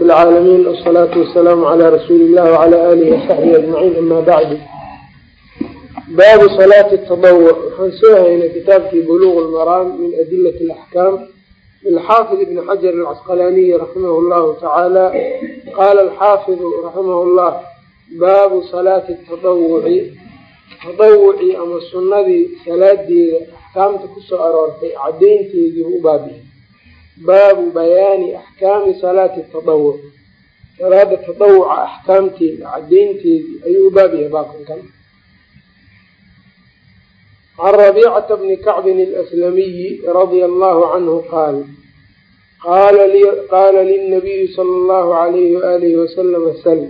العالمين والصلاة والسلام على رسول الله وعلى آله وصحبه أجمعين أما بعد باب صلاة التضوع waxaan soo haynay kitaabkii buluغ الmaraam min أdilaة الأحكام للxاaفظ بن xجر الcسqلاني رحimه الlahu taعaalى qala الxاaفظ رaximه الlah baabu صلاaةi التaضwci taضawucii ama sunadii salaadeeda axkaamta kusoo aroortay cadaynteedii u baabihay baabu bayaani axkaami salaati tadawuc salaada tadawuca axkaamteeda cadaynteedii ayuu baab yahay baabkankan can rabiicata bni kacbin alaslamiyi radia allahu canhu qaal qaala lilnabiyi sala allahu alayhi waalihi wasalama sal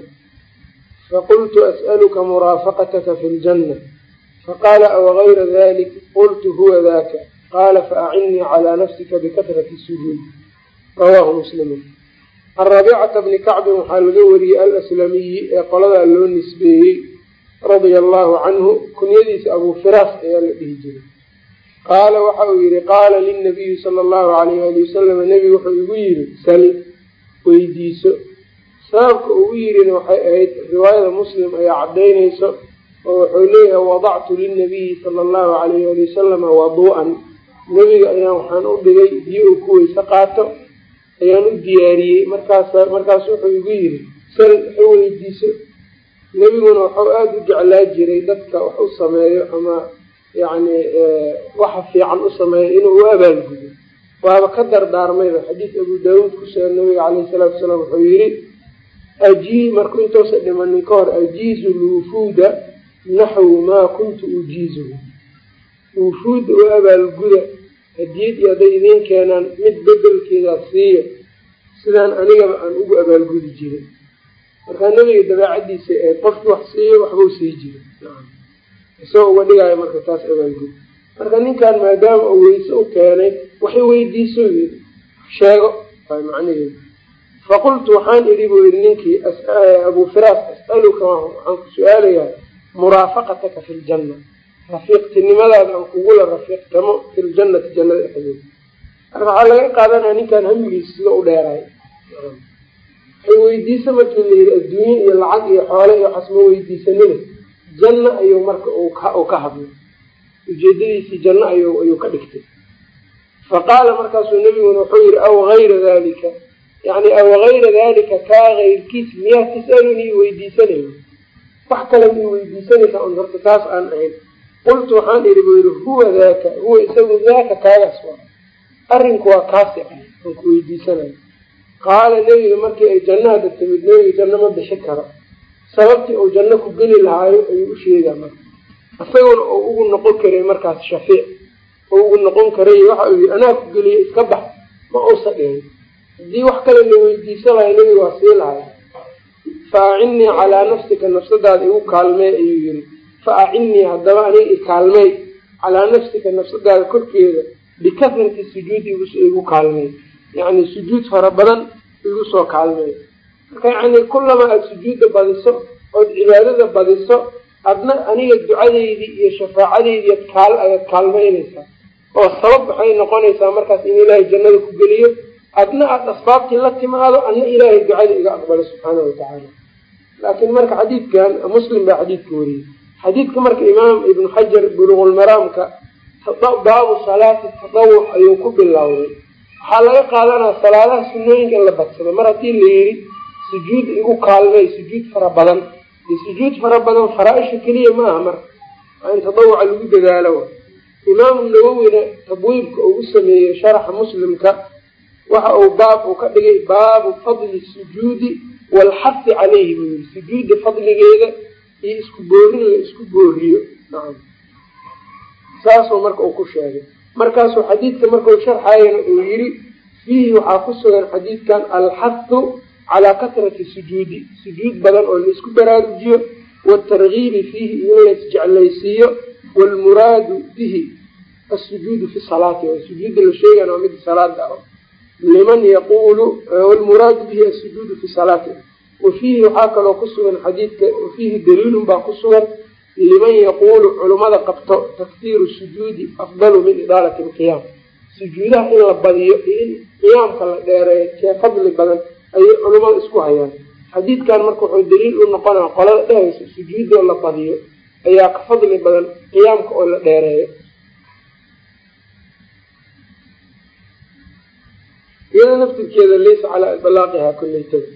faqultu as'aluka muraafaqataka fi ljanna faqaala aw gayra dalik qultu huwa daka qaala faacinnii calaa nafsika bikatrati sujuud rawaahu muslimun can rabiicata bni kacbin waxaa laga wariyey alaslamiyi ee qoladaa loo nisbeeyey radia allahu canhu kunyadiisa abuu firaas ayaa la dhihi jiray. Qaala waxa uu yihi qaala lilnabiyi sala allahu alayh ali wasalam nebigu wuxuu igu yidhi sal weydiiso. Sababka ugu yidhina waxay ahayd riwaayada muslim ayaa cadaynayso oo wuxuu leeyahay wadactu lilnabiyi sala allahu alayh ali wasalama waduu'an nebiga ayaan waxaan u dhigay biyo uu ku weyse qaato ayaan u diyaariyey. Markaas markaas wuxuu igu yidhi sal waxa weydiiso. Nebiguna wuxuu aada u jeclaa jiray dadka wax u sameeyo ama yacni waxa fiican u sameeyo inuu u abaalgudo waaba ka dardaarmayba xadiis abu daawuud ku soo nabiga caleyhi salaatu wasalaam wuxuu yidhi ajii markuu intuusa dhimanin ka hor ajiizu lwufuuda naxwu maa kuntu ujiizuhu wufuudda u abaalguda hadiyad iyo hadday idiin keenaan mid bedelkeedaa siiya sidaan anigaba aan ugu abaalgudi jiray markaa nebiga dabeecadiisa ee qofkii wax siiyo waxbuu sii jiray isagoo uga dhigaayo marka taas abaalgud marka ninkan maadaama uu weyse u keenay waxay weydiiso yiri sheego. Macnaheedu faqultu waxaan idhi buu yihi ninkii abuu firaas as'aluka waxaan ku su'aalayaa muraafaqataka fi ljanna rafiiqtinimadaada kugula rafiiqtamo fi ljannati jannada dhexdeeda marka waxaa laga qaadanaya ninkan hamigiisa sida u dheeraay. Waxay weydiisa markii la yidhi adduunye iyo lacag iyo xoole iyo waxaas ma weydiisanina janno ayuu marka uu ka hadlay. Ujeedadiisii janno ayuu ka dhigtay. Fa qaala markaasuu nebiguna wuxuu yihi aw gayra dalika yani aw gayra dalika kaa kayrkiis miyaa tas'alunii weydiisanayna wax kale ma weydiisanaysa un horta taas aan ahayn qultu waxaan idhi buu yihi huwa daaka huwa isagu daaka kaagaas waa arrinku waa kaasi ah aan ku weydiisanayo qaala nebiga markii ay jannaha timid nebiga janno ma bixi karo sababtii uu janno ku geli lahaayo ayuu u sheegaa marka isaguna uu ugu noqon karay markaas shafiic uu ugu noqon karay waxa uu yihi anaa ku geliya iska bax ma uusa dhihin haddii wax kale la weydiisan lahay nebiga waa sii lahay fa acinnii calaa nafsika nafsadaada igu kaalmee ayuu yihi fa acinnii haddaba aniga ikaalmey calaa nafsika nafsadaada korkeeda bikasrati sujuudi igu kaalmey yacni sujuud fara badan igu soo kaalmey marka yacni kullama aada sujuudda badiso ood cibaadada badiso adna aniga ducadeydii iyo shafaacadeydiiad kaal ayaad kaalmeynaysaa oo sabab waxay noqonaysaa markaas in ilaahay jannada ku geliyo adna aada asbaabtii la timaado adna ilaahay ducada iga aqbalo subxaana watacaala laakiin marka xadiidkan muslim baa xadiidka wariyey xadiidka marka imaam ibnu xajar buluqulmaraamka baabu salaati tadawuc ayuu ku bilowday waxaa laga qaadanaa salaadaha sunooyinka in la badsado. Mar haddii la yidhi sujuud igu kaalmey sujuud fara badan. Sujuud fara badan faraa-isha keliya ma aha marka waa in tadawuca lagu dadaalo. Imaamu nawowina tabwiibka uu u sameeyey sharaxa muslimka waxa uu baab uu ka dhigay baabu fadli sujuudi waalxasi caleyhi buu yiri sujuudda fadligeeda iyo isku boorin la isku booriyo. Saasuu marka uu ku sheegay. Markaasuu xadiidka markau sharxayana uu yiri fiihi waxaa ku sugan xadiidkan alxahu calaa kasrati sujuudi. Sujuud badan oo la isku baraarujiyo waatargiibi fiihi iyo in laisjeclaysiiyo waalmuraadu bihi asujuudu fi salaati. Sujuudda la sheegan waa mida salaada ah. Liman yaqulu wlmuraadu bihi asujuudu fi salaati wa fiihi waxaa kaloo ku sugan xadiidka wafiihi daliilun baa ku sugan liman yaquulu culummada qabto takfiiru sujuudi afdalu min idaalati lqiyaam sujuudaha in la badiyo iyo in qiyaamka la dheereeyo kee fadli badan ayay culimmada khushuucayaan xadiidkan marka wuxuu daliil u noqonaa qolada dhehayso sujuudoo la badiyo ayaa ka fadli badan qiyaamka oo la dheereeyo. Iyada naftirkeeda laysa calaa iblaaqihaa kullaytada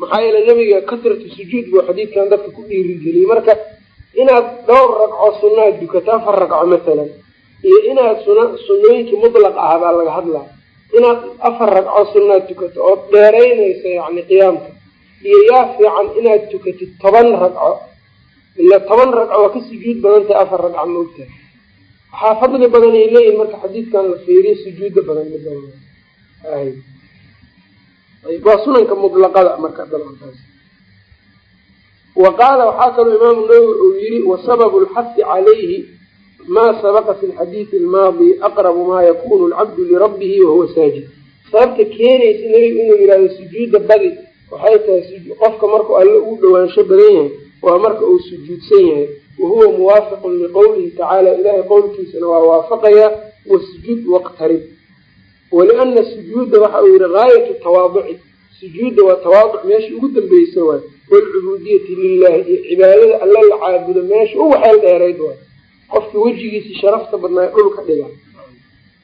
maxaa yeele nabiga kasratu sujuud buu xadiidkan dadka ku dhiirigeliyey. Marka inaad dhowr ragco sunnaad dukato afar ragco masalan iyo inaad suna sunnooyinkii mutlaq ah baa laga hadlaa. Inaad afar ragco sunnaad tukato ood dheeraynayso yacni qiyaamka iyo yaa fiican inaad tukatid toban ragco ila toban ragco waa ka sujuud badan tahay afar ragco maogtahay waxaa fadli badan ay leeyihiin marka xadiidkan la fiiriyo sujuuda badan mida waa sunanka mutlaqada marka wa qaala waxaa kaloo imaamu nawowi uu yiri wasababu lxasi calayhi maa sabaqa fi lxadiidi almaadi aqrabu maa yakunu alcabdu lirabbihi wahuwa saajid. Sababta keenaysa nebigu inuu yihahdo sujuuda badi waxay tahay qofka markuu alle ugu dhawaansho badan yahay waa marka uu sujuudsan yahay. Wahuwa muwaafiqun liqowlihi tacaala ilahay qowlkiisana waa waafaqayaa wasjud waqtarib waliana sujuuda waxa uu yihi gaayatu tawaaduci sujuudda waa tawaaduc meesha ugu dambeysa waay waalcubuudiyati lilahi iyo cibaadada alla la caabudo meesha ugu xeel dheerayd waay qofka wejigiisi sharafta badnaa dhulka dhiga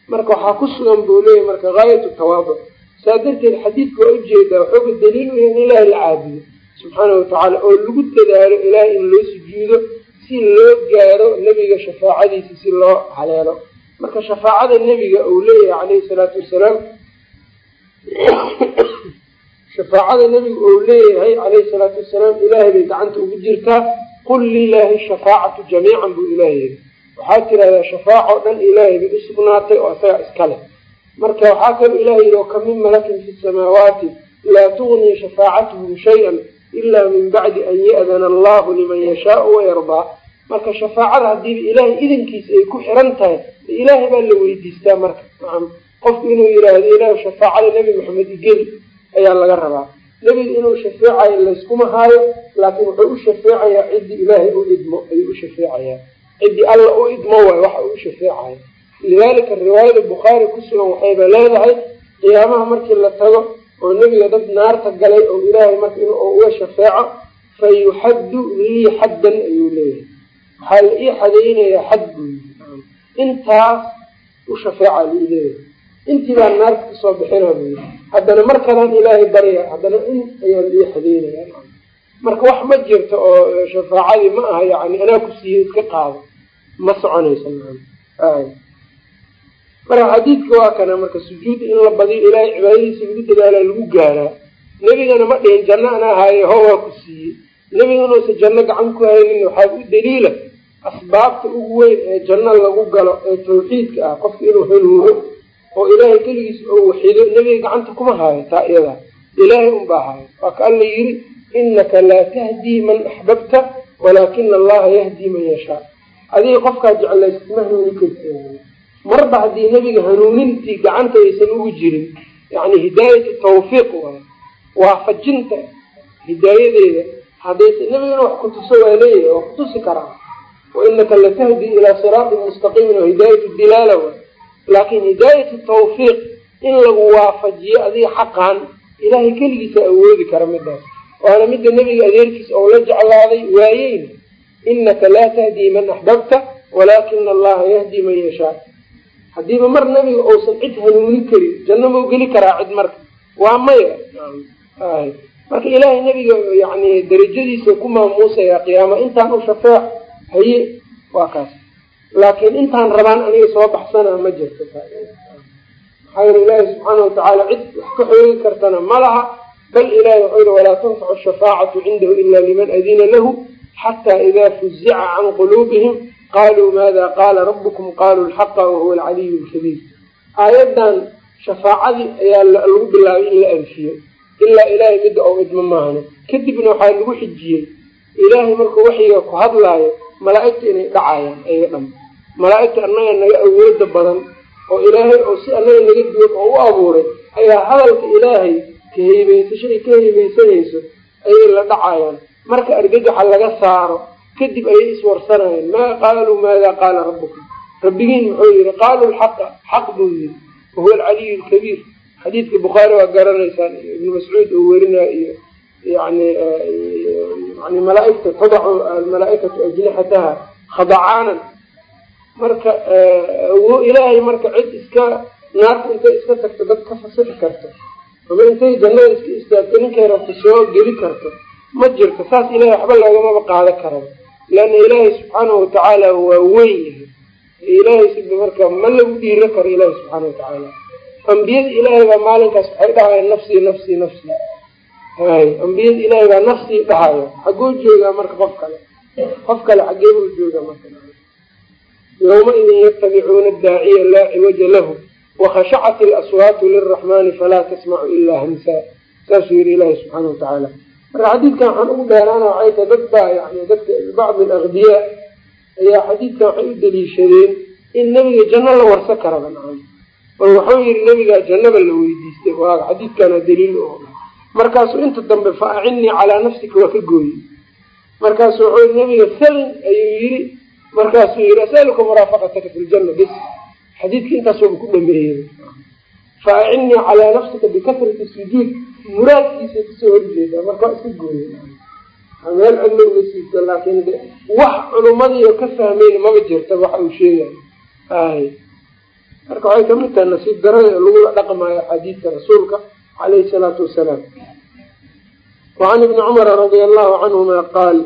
marka waxaa ku sugan buu leeyahy marka gaayatu tawaaduc saa darteed xadiidka waa u jeedaa waxooga daliil u in ilaahi la caabudo subxaana watacaala oo lagu dadaalo ilaah in loo sujuudo si loo gaaro nebiga shafaacadiisa si loo haleelo marka shafaacada nebiga uu leeyahay calayhi salaatu wasalaam shafaacada nebiga uu leeyahay calayhi salaatu wasalaam ilaahay bay gacanta ugu jirtaa qul lilaahi shafaacatu jamiican buu ilaah yiri waxaad tirahdaa shafaaco dhan ilaahay bay usugnaatay oo isaga iskale marka waxaa kaloo ilaah yidhi oo kamin malakin fi samaawaati laa tugnii shafaacatuhum shay-an ilaa min bacdi an ya'dana allahu liman yashaau wayardaa marka shafaacada hadiiba ilaahay idankiisa ay ku xiran tahay ilaahay baa la weydiistaa marka. Qofku inuu yidhaahdo ilaahu shafaacada nebi maxamed igeli ayaa laga rabaa. Nebiga inuu shafeecayo layskuma haayo laakiin wuxuu u shafeecayaa ciddii ilaahay u idmo ayuu u shafeecayaa. Ciddii alla u idmo waay waxa uu u shafeecayo lidaalika riwaayada bukhaari ku sugan waxayba leedahay qiyaamaha markii la tago oo nebiga dad naarta galay oo ilaahay marka uga shafeeco fa yuxaddu lii xaddan ayuu leeyahay waxaa la ii xadaynayaa xad buu yii intaas u shafeeca lii leeyahay. Intii baa naarta ka soo bixina buu yii haddana mar kalaan ilaahay barya haddana in ayaa la ii xadaynaya marka wax ma jirto oo shafaacadii ma aha yani anaa ku siiye iska qaado ma soconaysa marka xadiidka waa kana marka sujuud in la badiyo ilaahay cibaadadiisa lagu dadaalaa lagu gaaraa. Nebigana ma dhihin janno anaa haaye ho waa ku siiyey nebiga inuusan janno gacan ku haynin waxaa u daliila asbaabta ugu weyn ee janno lagu galo ee tawxiidka ah. Qofka inuu hanuuno oo ilaahay keligiis oo waxido nebiga gacanta kuma haayo taa iyadaa ilaahay unbaa haayo waa ka alla yiri inaka laa tahdii man axbabta walaakina allaha yahdii man yashaa. Adiga qofkaa jeclayst ma hanuuni karti marba haddii nebiga hanuunintii gacanta aysan ugu jirin yani hidaayatu tawfiiq waay waafajinta hidaayadeeda haddaysa nebigana wax kutuso waa leeyahay waa kutusi karaa wainaka latahdi ilaa siraatin mustaqiimin oo hidaayatu dilaala waay laakin hidaayatu tawfiiq in lagu waafajiyo adiga xaqan ilaahay keligiisa awoodi kara midaas waana midda nebiga adeerkiisa ou la jeclaaday waayeyna inaka laa tahdii man axbabta walaakina allaha yahdi man yashaa. Haddiiba mar nebiga uusan cid hanuuni karin janno mau geli karaa cid marka. Waa maya marka ilaahay nebiga yani darajadiisa ku maamuusaya qiyaama intaan u shafeec haye waa kaas. Laakiin intaan rabaan aniga soo baxsana ma jirto maxaa yeele ilaahi subxaana watacaala cid wax ka xoogi kartana ma laha. Bal ilahi wuxuu yihi walaa tanfacu shafaacatu cindahu ila liman adina lahu xataa idaa fuzica can quluubihim. Qaluu maada qaala rabukum qaluu lxaqa wahuwa alcaliyu lkabiir aayadan shafaacadii ayaa lagu bilaabay in la anfiyo ilaa ilaahay midda ou idmo maahane kadibna waxaa lagu xijiyey. Ilaahay markuu waxyiga ku hadlaayo malaa'igta inay dhacayaan ayaga dham malaa'igta annaga naga awooda badan oo ilaahay oo si annaga naga duwan oo u abuuray ayaa hadalka ilaahay ka heybeysasho ay ka heybeysanayso ayay la dhacayaan. Marka argagaxa laga saaro kadib ayay iswarsanayeen maa qaaluu maada qaala rabbukum? Rabbigiin muxuu yihi qaaluu lxaqa xaq buu yihi wahuwa alcaliyu lkabiir xadiidka bukhaari waa garanaysaan ibnu mascuud uu werinayo iyo yani yani malaaigta tadacu almalaaikatu ajnixataha khadacaanan marka ilaahay marka cid iska naarta intay iska tagto dad ka fasixi karto ama intay jannada iska istaagto ninkay rabto soo geli karto ma jirto. Saas ilahay waxba loogamaba qaada karaba leanna ilaahay subxaanahu watacaala waa weyn yahay. Ilaahay sida marka ma lagu dhiiro karo ilaahay subxaana watacaala ambiyada ilaahay baa maalinkaas waxay dhahayaan nafsii nafsii nafsii hay ambiyada ilaahay baa nafsii dhahayo. Xagguu joogaa marka qof kale. Qof kale xaggee buu joogaa marka yawmaidin yatabicuuna daaciya laa ciwaja lahu wakhashacat ilaswaatu liraxmaani falaa tasmacu ilaa hamsaa saasuu yihi ilaahi subxaana watacaala marka xadiidkan waxaan ugu dheeraana waxay tahay dad baa yani dadka bacdi alakdiyaa ayaa xadiidkan waxay u daliishadeen in nebiga janno la warsa karaba nacam oo waxau yihi nebigaa jannaba la weydiistay. Waa xadiidkana daliil o markaasuu inta dambe fa acinnii calaa nafsika waa ka gooyey. Markaasu wuxuu nebiga salin ayuu yiri markaasuu yihi asaluka muraafaqataka fi ljanna bis xadiidka intaasuba ku dhameeyey fa acinnii calaa nafsika bikasrati sujuud. Muraadkiisa ka soo horjeeda marka iska gooyey. Meel cidlo uga siibta laakiin wax culumadiio ka fahmeyn maba jirta waxa uu sheegayo ay marka waxay ka mid tahay nasiib darada lagula dhaqmayo axaadiidka rasuulka calayhi salaatu wasalaam. Wacan ibni cumara radia allahu canhuma qaal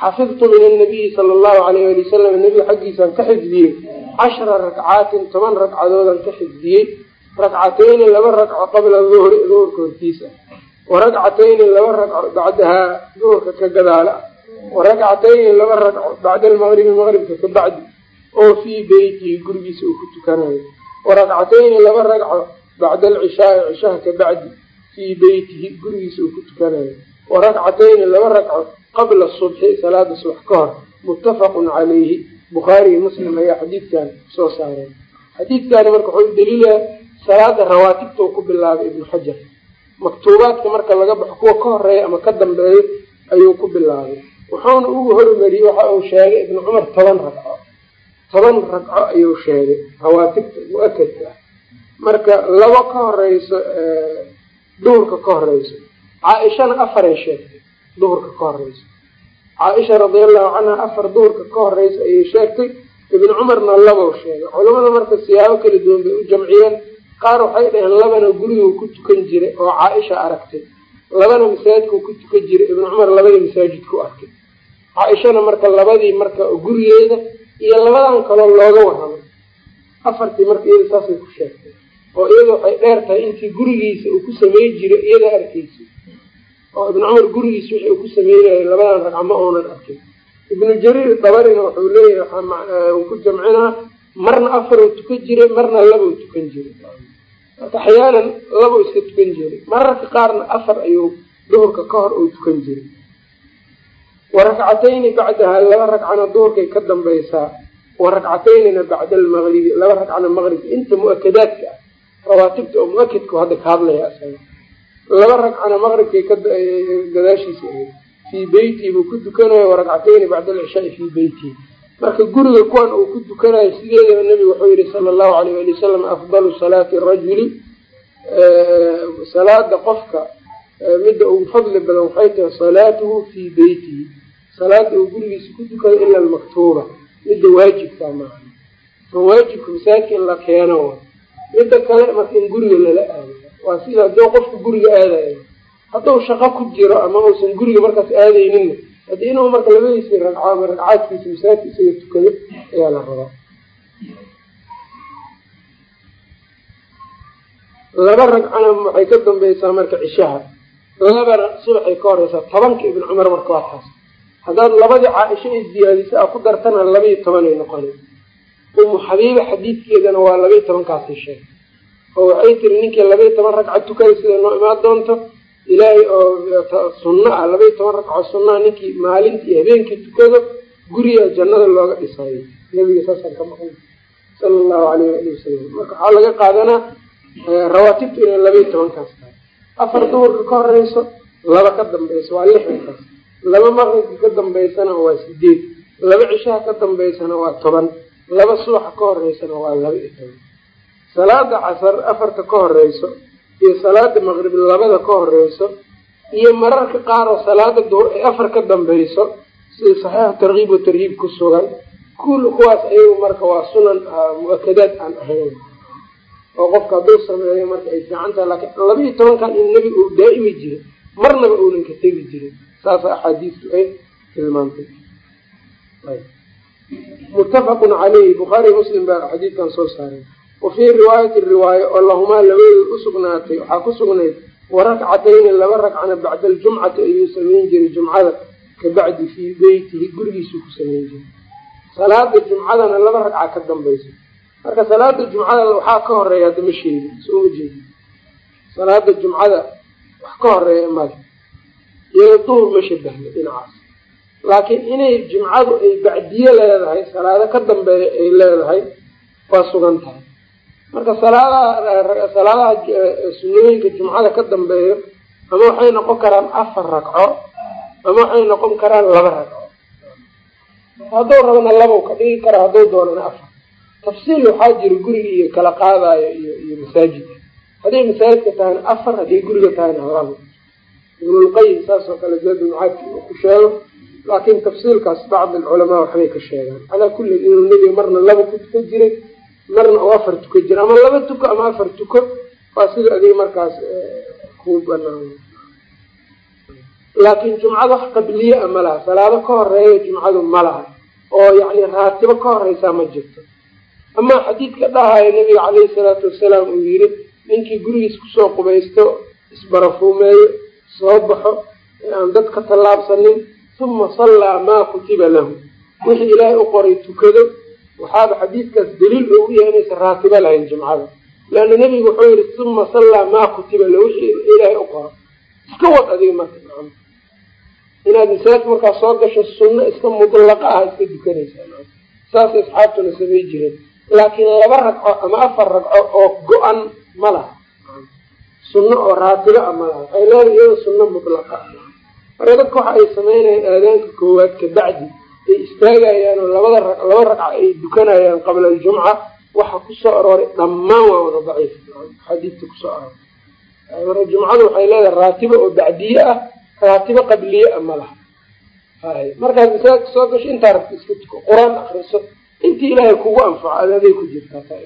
xafidtu min anabiyi sala allahu alayh ali wasalam nebiga xaggiisaan ka xifdiyey cashra rakcaatin toban ragcadoodaan ka xifdiyey rakcatayni laba ragco qabla duhri duhurka hortiisa. Waragcatayni laba ragco bacdahaa duhurka ka gadaala. Waragcatayni laba ragco bacda almaqribi maqribka ka bacdi oo fii beytihi gurigiisa uu ku tukanayo waragcatayni laba ragco bacda alcishaai cishaha ka bacdi fii beytihi gurigiisa uu ku tukanayo. Waragcatayni laba ragco qabla subxi salaada subax ka hor muttafaqun calayhi. Bukhaari iyo muslim ayaa xadiidkan soo saareen xadiidkani marka wuxuu daliilaya salaada rawaatibta uu ku bilaabay ibnu xajar. Maktuubaadka marka laga baxo kuwa ka horreeya ama ka dambeeyo ayuu ku bilaabay. Wuxuuna ugu hormariyey waxa uu sheegay ibnu cumar toban ragco toban ragco ayuu sheegay rawaatibta mu'akadka ah. Marka labo ka horeyso duhurka ka horeyso. Caa-ishana afaray sheegtay duhurka ka horeyso. Caa-isha radiallahu canha afar duhurka ka horeysa ayay sheegtay ibnu cumarna labow sheegay. Culamada marka siyaabo kala duwan bay u jamciyeen. Qaar waxay dhaheen labana guriguu ku tukan jiray oo caa-isha aragtay. Labana masaajidkuu ku tukan jiray ibnu cumar labadii masaajidku arkay. Caa-ishana marka labadii marka gurigeeda iyo labadan kaloo looga warramay afartii marka iyada saasay ku sheegtay oo iyada waxay dheer tahay intii gurigiisa uu ku samey jiray iyada arkaysa. Oo ibnu cumar gurigiisa wixii uu ku sameynayay labadan ragca ma uunan arkin ibnu jariir dabarina wuxuu leeyahay uu ku jamcinaa marna afar uu tukan jiray marna laba u tukan jiray. Axyaanan laba iska tukan jiray. Mararka qaarna afar ayuu duhurka ka hor uu tukan jiray wa rakcatayni bacdaha laba ragcana duhurkay ka dambaysaa. Wa rakcataynina bacda almaqribi laba ragcana maqribka inta mu'akadaadka ah. Rawaatibta oo mu'akadku hadda ka hadlaya isaga laba ragcana maqribkay gadaashiisa ahayd. Fii beytii buu ku tukanayo wa rakcatayni bacda alcishaai fii beytii marka guriga kuwan uu ku tukanayo sideedaba nebigu wuxuu yihi sala allahu alayh ali wasalam afdalu salaati rajuli salaada qofka midda ugu fadli badan waxay tahay salaatuhu fii beytihi salaada uu gurigiisa ku tukado ila almaktuuba midda waajibkaa maaha tan waajibka masaajidka in la keeno midda kale marka in guriga lala aado waa sida hadduu qofku guriga aadayo. Hadduu shaqo ku jiro ama uusan guriga markaas aadayninna haddii inuu marka labadiisii ragco ama ragcaadkiisa masaajidka isaga tukado ayaa la rabaa. Laba ragcana waxay ka dambaysaa marka cishaha labana subaxay ka horeysaa tobanka ibn cumar marka waa taas. Haddaad labadii caaisha ay ziyaadisa a ku dartana labaiyo tobanay noqona umu xabiiba xadiidkeedana waa labaiyo tobankaasay sheegay oo waxay tiri ninkii labaiyo toban ragca tukada sida noo imaan doonto? Ilaahay oo sunno ah labaiyo toban ragco sunnaha ninkii maalintii habeenkii tukado guriga jannada looga dhisayo nabiga saasaan ka maqlay sala allahu alayh ali wasalam marka waxaa laga qaadanaa rawaatibtu inay labaiyo tobankaas tahay afar duhurka ka horeyso laba ka dambayso waa lixdankaas laba maqribka ka dambaysana waa sideed laba cishaha ka dambaysana waa toban. Laba subaxa ka horeysana waa laba iyo toban. Salaada casar afarta ka horeyso iyo salaada maqrib labada ka horeyso iyo mararka qaar oo salaada duhur ay afar ka dambeyso sida saxiix tarkiib wa tarhiib ku sugan kul kuwaas ayagu marka waa sunan mu'akadaad aan ahayn oo qofka hadduu sameeyo marka ay fiican tahay laakiin laba iyo tobankan in nebi uu daa'imi jiray marnaba uunan ka tegi jirin. Saasa axaadiistu ay tilmaantay. Muttafaqun caleyhi bukhaari muslim baa xadiidkan soo saaray. Wa fii riwaayati riwaayo oo lahumaa labadood usugnaatay waxaa ku sugnayd warakcatayni laba ragcana bacda aljumcati ayuu samayn jiray jumcada kabacdi fii beytihi gurigiisuu ku samayn jiray. Salaada jumcadana laba ragca ka dambayso marka salaada jumcada waxaa ka horreeya hadda ma sheegi sooma jeedi salaada jumcada wax ka horreeya male iyada duhur ma shabahno dhinacaas. Laakiin inay jumcadu ay bacdiye leedahay salaado ka dambeeya ay leedahay waa sugan tahay. Marka salaadaha salaadaha sunooyinka jumcada ka dambeeyo ama waxay noqon karaan afar ragco ama waxay noqon karaan laba ragco hadduu rabana labow ka dhigi kara hadduu doonana afar tafsiil waxaa jira guriga iyo kala qaadayo iyo masaajidka hadday masaajidka tahayna afar hadday guriga tahayna labo ibnulqayim saas oo kale zaad macaadki uu ku sheego laakiin tafsiilkaas bacd alculamaa waxbay ka sheegaan. Calaa kulli inuu nebiga marna laba ku tukan jiray marna uu afar tukan jiray ama laba tuko ama afar tuko waa sida adiga markaas ku banaan laakiin jumcada wax qabliye a ma laha salaado ka horreeya jumcadu ma laha oo yacni raatibo ka horeysaa ma jirto amaa xadiidka dhahaayo nabiga caleyhi salaatu wasalaam uu yiri ninkii gurigiis ku soo qubaysto isbarafuumeeyo soo baxo aan dad ka tallaabsanin uma sallaa maa kutiba lahu. Wixii ilaahay u qoray tukado waxaaba xadiidkaas daliil oo u yahay inaysan raatibo lahayn jumcada leanna nebigu wuxuu yihi uma sallaa maa kutiba lahu wixii ilaahay u qoro iska wad adiga marka inaad masaajidka markaa soo gasho sunno iska mudlaqa ah iska dukanaysaa saasay asxaabtuna samay jireen laakiin laba ragco ama afar ragco oo go-an ma laha. Sunno oo raatibo a ma laha. Waxay leedahay iyada sunno mudlaqa marka dadka waxa ay sameynayaan aadaanka koowaad kabacdi ay istaagayaan oo labada ra laba ragca ay dukanayaan qabla aljumca waxa ku soo arooray dhammaan waa wada daciif. Xadiidta ku soo arooray. Marka jumcadu waxay leedahay raatibo oo bacdiye ah raatibo qabliye a ma laha. Markaad masaajidka soo gasho intaa rabta iska tuko qur'aan akriso intii ilaahay kugu anfaco adaday ku jirtaa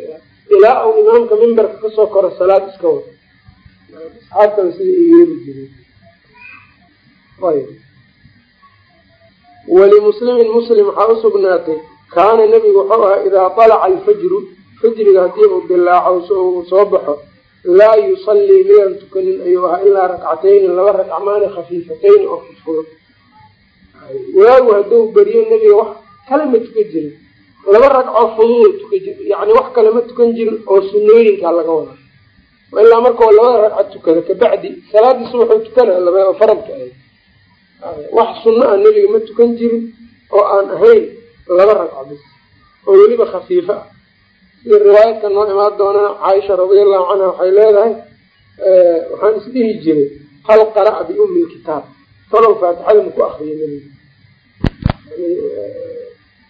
ilaa uu imaamka mimbarka ka soo koro salaad iska wado asxaabtana sida yeeli ayb walimuslimin muslim waxaa usugnaatay kaana nebigu wuxuu ahaa idaa talaca alfajru fajriga haddii uu dilaaco soo baxo laa yusallii midaan tukanin ayuu ahaa ilaa rakcatayni laba ragcmaani khafiifatayni oo fudfudud waagu hadduu beriyo nebiga wax kale ma tukan jirin laba ragcoo fududa tukan jir yani wax kale ma tukan jirin oo sunooyinkaa laga wada. Ilaa markao labada ragca tukada kabacdi salaadiis wuxuu tukana laba faradka ahayd. Wax sunno ah nebiga ma tukan jirin oo aan ahayn laba ragco bis oo weliba khafiifo ah. Sida riwaayadka noo imaan doonana caaisha radiallahu canha waxay leedahay waxaan isdhihi jiray hal qara'a biummi lkitaab talow faatixada maku akriyo nebiga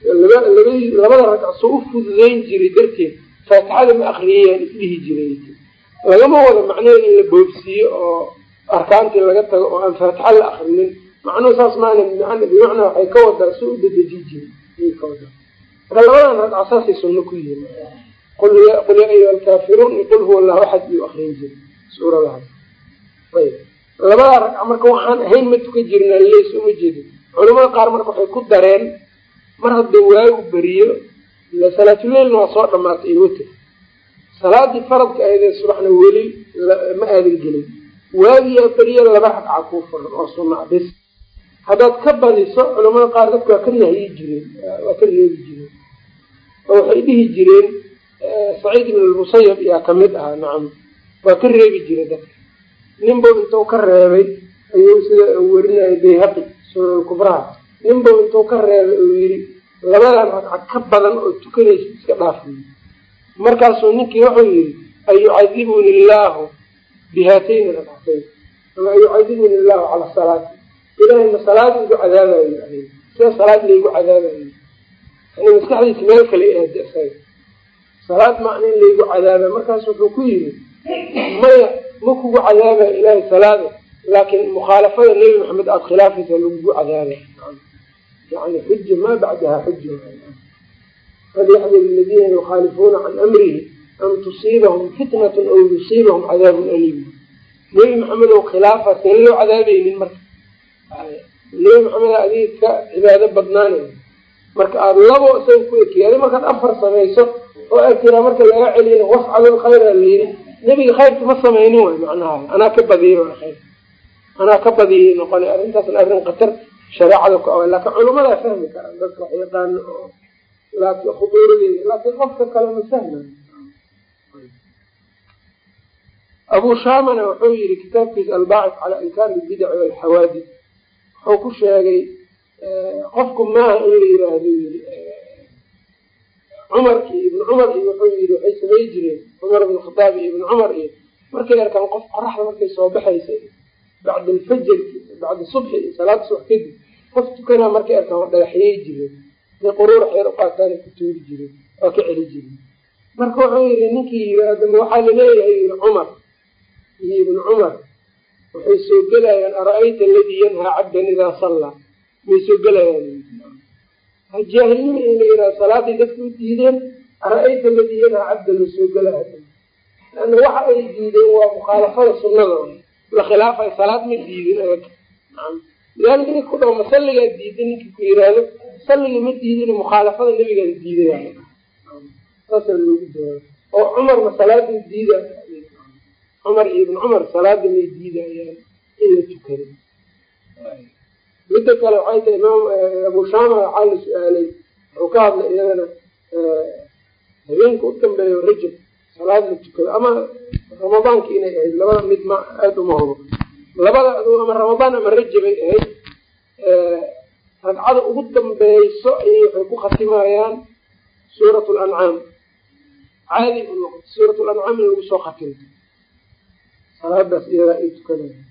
labada ragco soo u fududeyn jiray darteed faatixada ma akriyayaan isdhihi jiray. Lagama wado macnaheeda in la boobsiiyo oo arkaantii laga tago oo aan faatixa la akrinin macnuhu saas maana bimacnaa waxay ka wadaa si u dadeji jiri ayay marka labadan ragco saasay sunno ku yihiin. Qul yaa ayuha alkaafiruun qul huwa allahu axad iyo akrin jiri suuradahaas. Ayb labada ragco marka waxaan ahayn ma tukan jirin alleys uma jeedin. Culamada qaar marka waxay ku dareen mar hadduu waagu beriyo ila salaatuleilna waa soo dhamaatay iyo witer salaadii faradka ahaydee subaxna weli ma aadan gelin. Waagiyaa beriya laba ragca kuu furan oo sunna bis haddaad ka badiso culamada qaar dadka waa ka nahyi jireen waa ka reebi jireen. Oo waxay dhihi jireen saciid ibn lmusayab yaa ka mid ahaa nacam waa ka reebi jiray dadka. Ninbuu intuu ka reebay ayuu sida werinaya bayhaqi sunan kubraha ninbuu intuu ka reebay uu yidhi labadan ragca ka badan oo tukanaysa iska dhaafiy markaasuu ninkii wuxuu yidhi ayucadibuni illaahu bihaatayni ragcatayn ama ayucadibuni illaahu cala salaati. Ilahay ma salaad igu cadaabayo sida salaad laygu cadaabayo yani maskaxdiisa meel kale aada isaga salaad macna laygu cadaabayo markaas wuxuu ku yidhi maya ma kugu cadaabaya ilaahay salaada laakiin mukhaalafada nebi maxamed aada khilaafaysa lagugu cadaabay yani xuja maa bacdaha xuja falyaxdar aladiina yukhaalifuuna can amrihi an tusiibahum fitnatun aw yusiibahum cadaabun aliim nebi maxamed oo khilaafa see loo cadaabaynin marka nebi maxamed adiga ka cibaado badnaanay marka aada labo isaga ku ekeya adi markaad afar samayso oo aad tiraa marka laga celina wafcalu khayra layiri nebiga khayrka ma samaynin way macnaha anaa ka khayr anaa ka badiyay noqona arrintaasna arrin khatar shareecada ku awa laakin culamadaa fahmi karaan dadka wax yaqaano oo laakin khuduuradeeda laakiin qofka kale ma fahmayo abu shamana wuxuu yihi kitaabkiisa albaacis calaa inkaar ilbidaci walxawaadis wuxuu ku sheegay qofku maaha in la yiraahdo yii cumar iyo ibn cumar iyo wuxuu yii waxay samay jireen cumar ibn khadaab iyo ibn cumar iyo markay arkaan qof qoraxda markay soo baxaysa bacda alfajr bacda subxi salaada subax kadib qof tukanaa markay arkaan waa dhagaxyey jireen day quruur xeer uqaataan ku tuuri jireen waa ka celi jireen marka wuxuu yihi ninkii yiraahdo waxaa la leeyahay yii cumar. Iyo ibn cumar waxay soo gelayaan ara-ayta aladii yanhaa cabdan idaa sallaa may soo gelayaan. Jaahilnima in la yihahdo salaaday dadka u diideen ara-ayta aladii yanhaa cabdan ma soo gelaya lana waxa ay diideen waa mukhaalafada sunnada. La khilaafay salaad ma diidin lidaalika ninka ku dhaw ma salligaa diiday ninka ku yiraahdo salliga ma diidin mukhaalafada nabigaan diiday saasa loogu jawaabo oo cumar ma salaada diida cumar iyo ibn cumar salaada may diidayaan in la tukado midda kale waxay tahay imaam abu shama waxaa la su'aalay. Wuxuu ka hadlay iyadana habeenka u dambeeyo rajab salaad la tukado ama ramadaanka inay ahayd labada mid ma aada uma hubo labada ama ramadaan ama rajabay ahayd ragcada ugu dambeyso ayay waxay ku khatimayaan suurat lancaam caadi u noqoto suurat lancaam in lagu soo khatimto salaadaas iyadaa ay tukanayan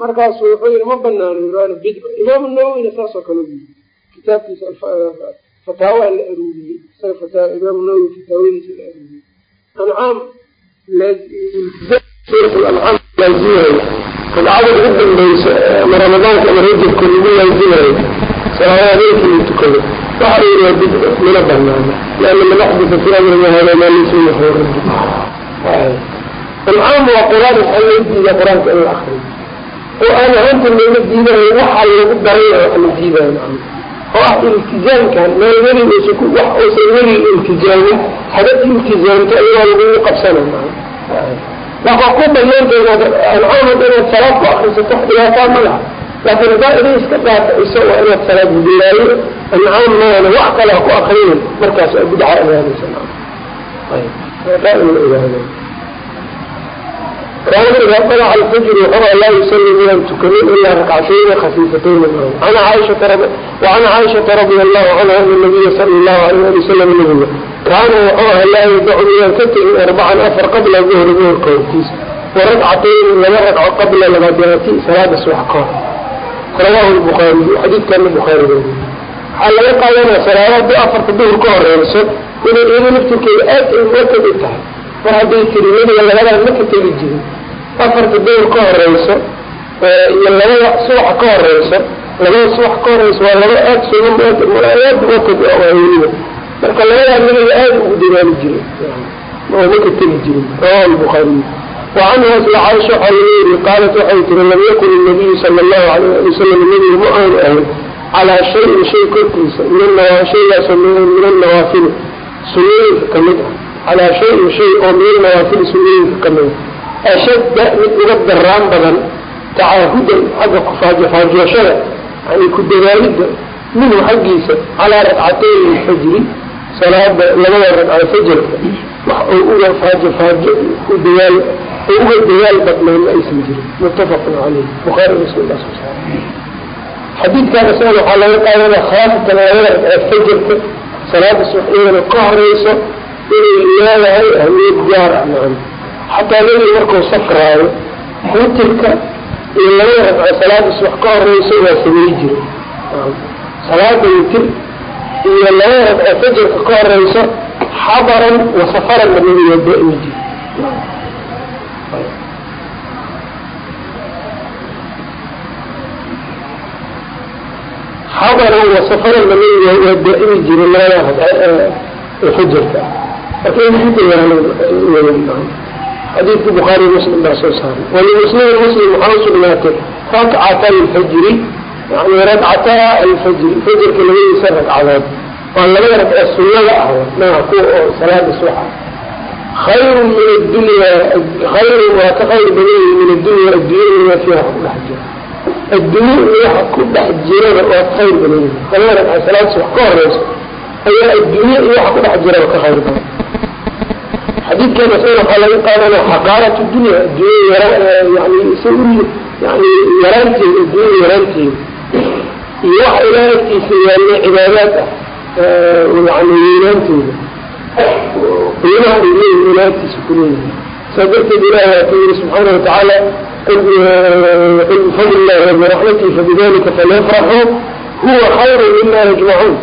markaasu wuxuu yihi ma banaano waana bidco imaamu nawowina saasoo kale u yiri kitaabkiisa fataawaha la aruuriyey isaga imaamu nawowi fataawadiisa la aruuriyey. Ancaam suurat lancaam laazimayo ragcada ugu dambeyso ama ramadaanka ama rajabka lagu laazimayo salaada habeenkii la tukado waxa yihi waa bidco mana banaano liana man axdasa fi waa qur'aan waxaa loo diidaa qur'aanka in la akriyo qur'aan ahaanta loola diidayo waxaa lagu daraya wax la diidayo oo ah iltizaamkan meel welig wax uusan welig iltizaamin hadad iltizaamto ayagaa lagugu qabsana macna waxaa ku banaanta inaad ancaam hadda inaad salaad ku akrisato dhibaataa ma laha. Laakiin hadaa idin iska dhaafaiso waa inaad salaad bilaayo ancaam maana wax kale ha ku akrinin markaas bidca ogaanaysa taa in la ogaado kaana idaa طلca alfajr wuxuu laa yusali midaan tukanin ilaa rakcatayni khafiifatayn an caaishaa وcan caaishaةa radia allahu canha ana nabiya sala اllahu alayh ali wasalam nabiga kaana wuxuu aha laa yadacu midaan ka tegin arbacan afar qabla duhri duhurka hortiisa warakcatayni laba ragco qabla labadati salaada subax ka hor rawahu lbuaariy xadiidkana buaari waxaa laga qaadanaya salaadada afarta duhur ka horeyso inay iyado laftirkeeda aad ay muakad u tahay mar hadday tiri nabiga labadaa ma ka tegi jirin. Afarta duhur ka horeyso iyo labada subaxa ka horeyso labada subax ka horeyso waa laba aad sugan marka labadaa nabiga aada ugu dadaali jiray oo ma ka tegi jirin. Rawahu lbuaariy wacanha isla caaisha waxaa laga yiri qaalat waxay tiri lam yakun inabiyu sala allahu alayh ali wasalam nabigu ma aanu ahayn. Calaa shayin shay korkiisa shaygaasoo min annawaafili sunnooyinka ka mid ah calaa shayin shay oo min annawaafili sunnooyinka ka mid ah ashadda mid uga daraan badan tacaahudan xagga kufaajofaajooshada yani ku dadaalidda minhu xaggiisa calaa ragcatayn ilfajri salaada labada ragca fajarka wax oo uga faajofaajo u dadaal oo uga dadaal badnaan ma aysan jirin muttafaqun caleyh bukhaari muslim baa soo saaray xadiidkan waxaa laga qaadanaya khaasatan labada ragcee fajarka salaada subax iyadana ka horeyso inay leedahay ahmiyad gaar ah macana xataa nebiga markuu safraayo witirka iyo labada ragcee salaada subax ka horeyso waa samey jiray salaada witir iyo labada ragcee fajarka ka horeyso xadaran wa safaranna nabiga daa'imi jira xadaran wa safaran nabiga waa daa'imi jiray labada xujirka marka in ayaa addunya iyo waxa ku dhex jiraba ka khayr badan xadiidkan isagana waxaa laga qaadanaya xaqaarat dunya addunya yani isa yani yaraanteeda addunya yaraanteeda iyo waxa ilaa agtiisa yaalla cibaadaad ah yani weynaanteeda qiimaha ay leeyihiin ilaa agtiisa ku leeyihiin saa darteed ilahi waa ku yiri subxaana watacaala qul bifadli illahi wabiraxmatihi fabidalika falyafraxuu huwa khayru mima yajmacuun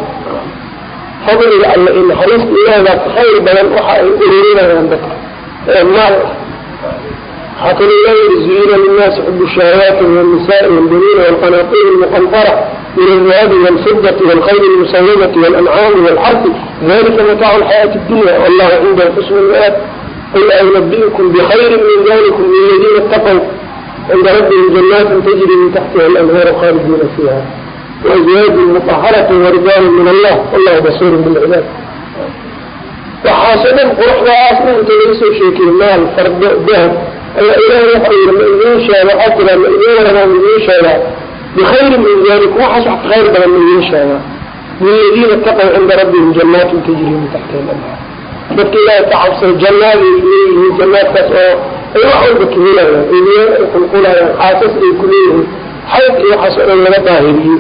fadliga alle iyo naxariista ilaah baa ka khayr badan waxa ay ururinayaan maal ah waxaa kaloo linnaasi xubu shahawaati min annisaai walbaniina almuqantara min aldahabi walfidati walkhayli almusawamati walancaami walxarfi dalika mataacu alxayaati addunya. Wallahu cindahu xusnu lmaab qul aunabiukum bikhayrin min dalikum liladiina itaqow cinda rabbihim janaatin tajri min taxtiha alanhaaru khaalidiina fiiha وأزواج مطهرة ورجال من الله والله بصير بالعباد waxaase dhan quruxdaasna inta laga soo sheekay maal fardo dahab ayaa ilaah waxa yiri ma idiin sheega waxaa tira ma idiin rabaa ma idiin sheegaa bikhayrin min dalik waxaas wax khayr badan ma idiin sheegaa liladiina taqow cinda rabbihim jannaatin tajri min taxtiha al-anhaar dadka ilaahay ka cabsay jannaadii leeyihiin jannaadkaas oo ay wax walba ka helayaan iliyaan ay qulqulayaan xaasas ay ku leeyihiin xayd iyo waxaas oo dhan laga daahiriyey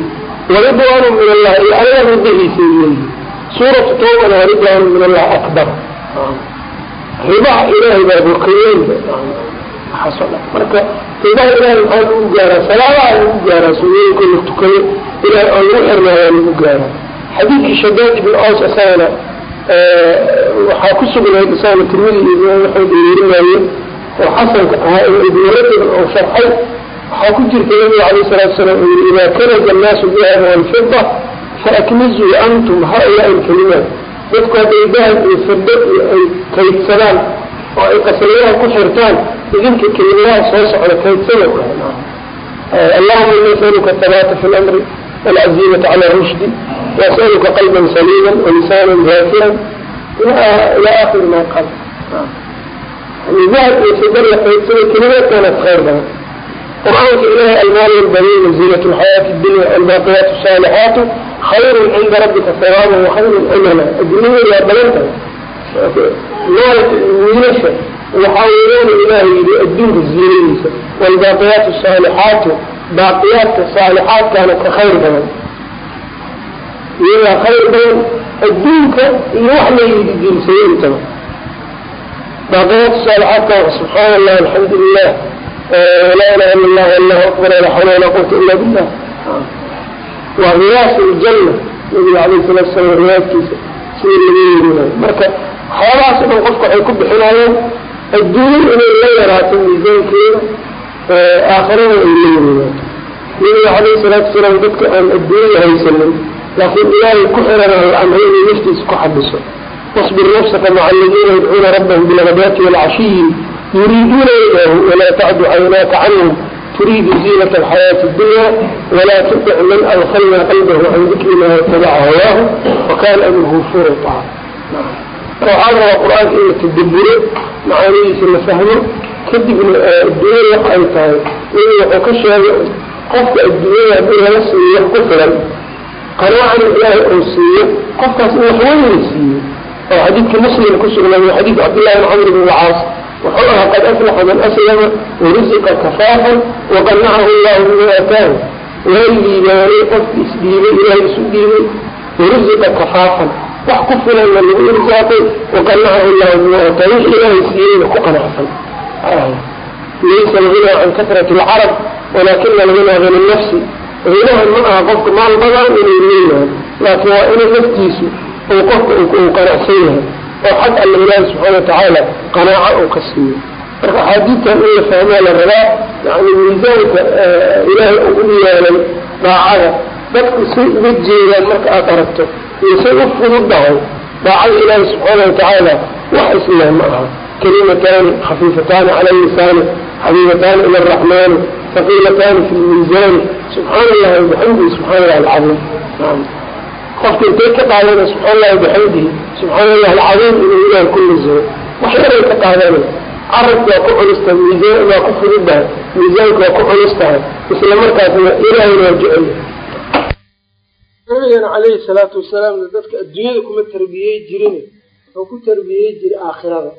waridwaanu min allah iyo alla ridahiisay leeyihiin suuratu tawbana waa ridwaanu min allah akbar. Ribaha ilaahay baa dhan. Marka ribaha ilaahay maxaa lagu gaaraa salaadaha lagu gaaraa sunnooyinka la tukayo ilahay oo lagu xirnaayaa lagu gaaraa. Xadiidkii shadaad ibn aws isagana waxaa ku sugnayd isagana tirmidi iyo imaam axmed ay werinayeen oo xasanka ahaa ibn rajab oo sharxay waxaa ku jirta nabiga alayh salatu salaam uu yihi idaa kanaza annaasu dahaba walfida faaknizuu antum alkalimaat. Dadku hadday dahab iyo iyo ay kaydsadaan oo ay qaslayaha ku xirtaan idinka kelimadaha soo socda kaydsada allahuma ina nasaluka athabaata fi lamri walcazimata cala rushdi wasaluka qalban saliima walisaanan daakiran ila akhiri ma qal dahab iyo fido la kaydsada kelimaadkaanaad khayr badan qur'aanka ilahay almaal walbaniina ziinat lxayaati dunya albaaqiyaat saalixaatu khayrun cinda rabbika sawaaban wakhayrun amala addunyada waa badan tahay maalka wiilasha waxaa weeyaan ilahay yidhi adduunka ziinadiisa waalbaaqiyaatu saalixaatu baaqiyaadka saalixaadkaana ka khayr badan. Iyagaa khayr badan adduunka iyo wax layidi jirsayay intaba baaqiyaatu saalixaadka subxaana allah alxamdu lilah laa ilaha ila allah allahu akbar walaa xawla walaa quwata ila billah waa riyaas ljanna nabiga alayh salatu salaam riyaadkiisa sida laga yerinayo marka waxyaabahaas dhan qofka waxay ku bixinayeen adduunyo inay la yaraato miisaankeeda aakhirada ay la yerinaato nabiga alayh salaatu salaam dadka aan adduunya haysanin laakiin ilaahay ku xiran aan la amray inay naftiisa ku xabiso واصبر نفسك مع الذين يدعون ربهم بالغداة والعشي يريدون وجهه ولا تعد عيناك عنهم تريد زينة الحياة الدنيا ولا تطع من أغفلنا قلبه عن ذكرنا واتبع هواه وكان أمره فرطا وهذا القرآن إن تدبره معانيه سنة فهمه كدب الدنيا يقعيتها إنه وكشها قفت الدنيا بها نفسه كفرا قناعا إله أنسية قفت أسئلة وين وحديث مسلم كسر من حديث عبد الله بن عمرو بن العاص وحولها قد أفلح من أسلم ورزق كفافا وقنعه الله بما آتاه ويلي ما يقف إسليمه إلى إسليمه ورزق كفافا وحكف لنا من رزاقه وقنعه الله بما آتاه إلى إسليمه قنعا ليس الغنى عن كثرة العرب ولكن الغنى غنى النفس غنى المرأة قفك مع البضع من المينة لكن وإن نفتيسه وقفك وقنع سيها وحد أن الله سبحانه وتعالى قناعة وقسمية marka axaadiidtan in la fahmaa la rabaa yani miisaanka ilaahay uu u yeelay daacada dadku say uga jeedaan marka aada aragto iyo say u fududahay daacada ilaahi subxaana watacaala wax isleh ma aha kalimataani khafiifataani cala lisaani xabiibataani ila araxmaani haqiilataani fi lmiisaani subxaana allahi wabixamdihi subxaana allahi alcadiim naam qofka intay ka qaadana subxaana allahi wabixamdihi subxaana allahi alcadiim inuu ilaah ku nazaho wax yaray ka qaadana carabka waa ku culus tahay miisaan waa ku fududahay miisaanka waa ku culus tahay. Isla markaasna ilaahayna waa jecel nabigana caleyhi salaatu wasalaamna dadka adduunyada kuma tarbiyey jirin wuxuu ku tarbiyey jiray aakhirada.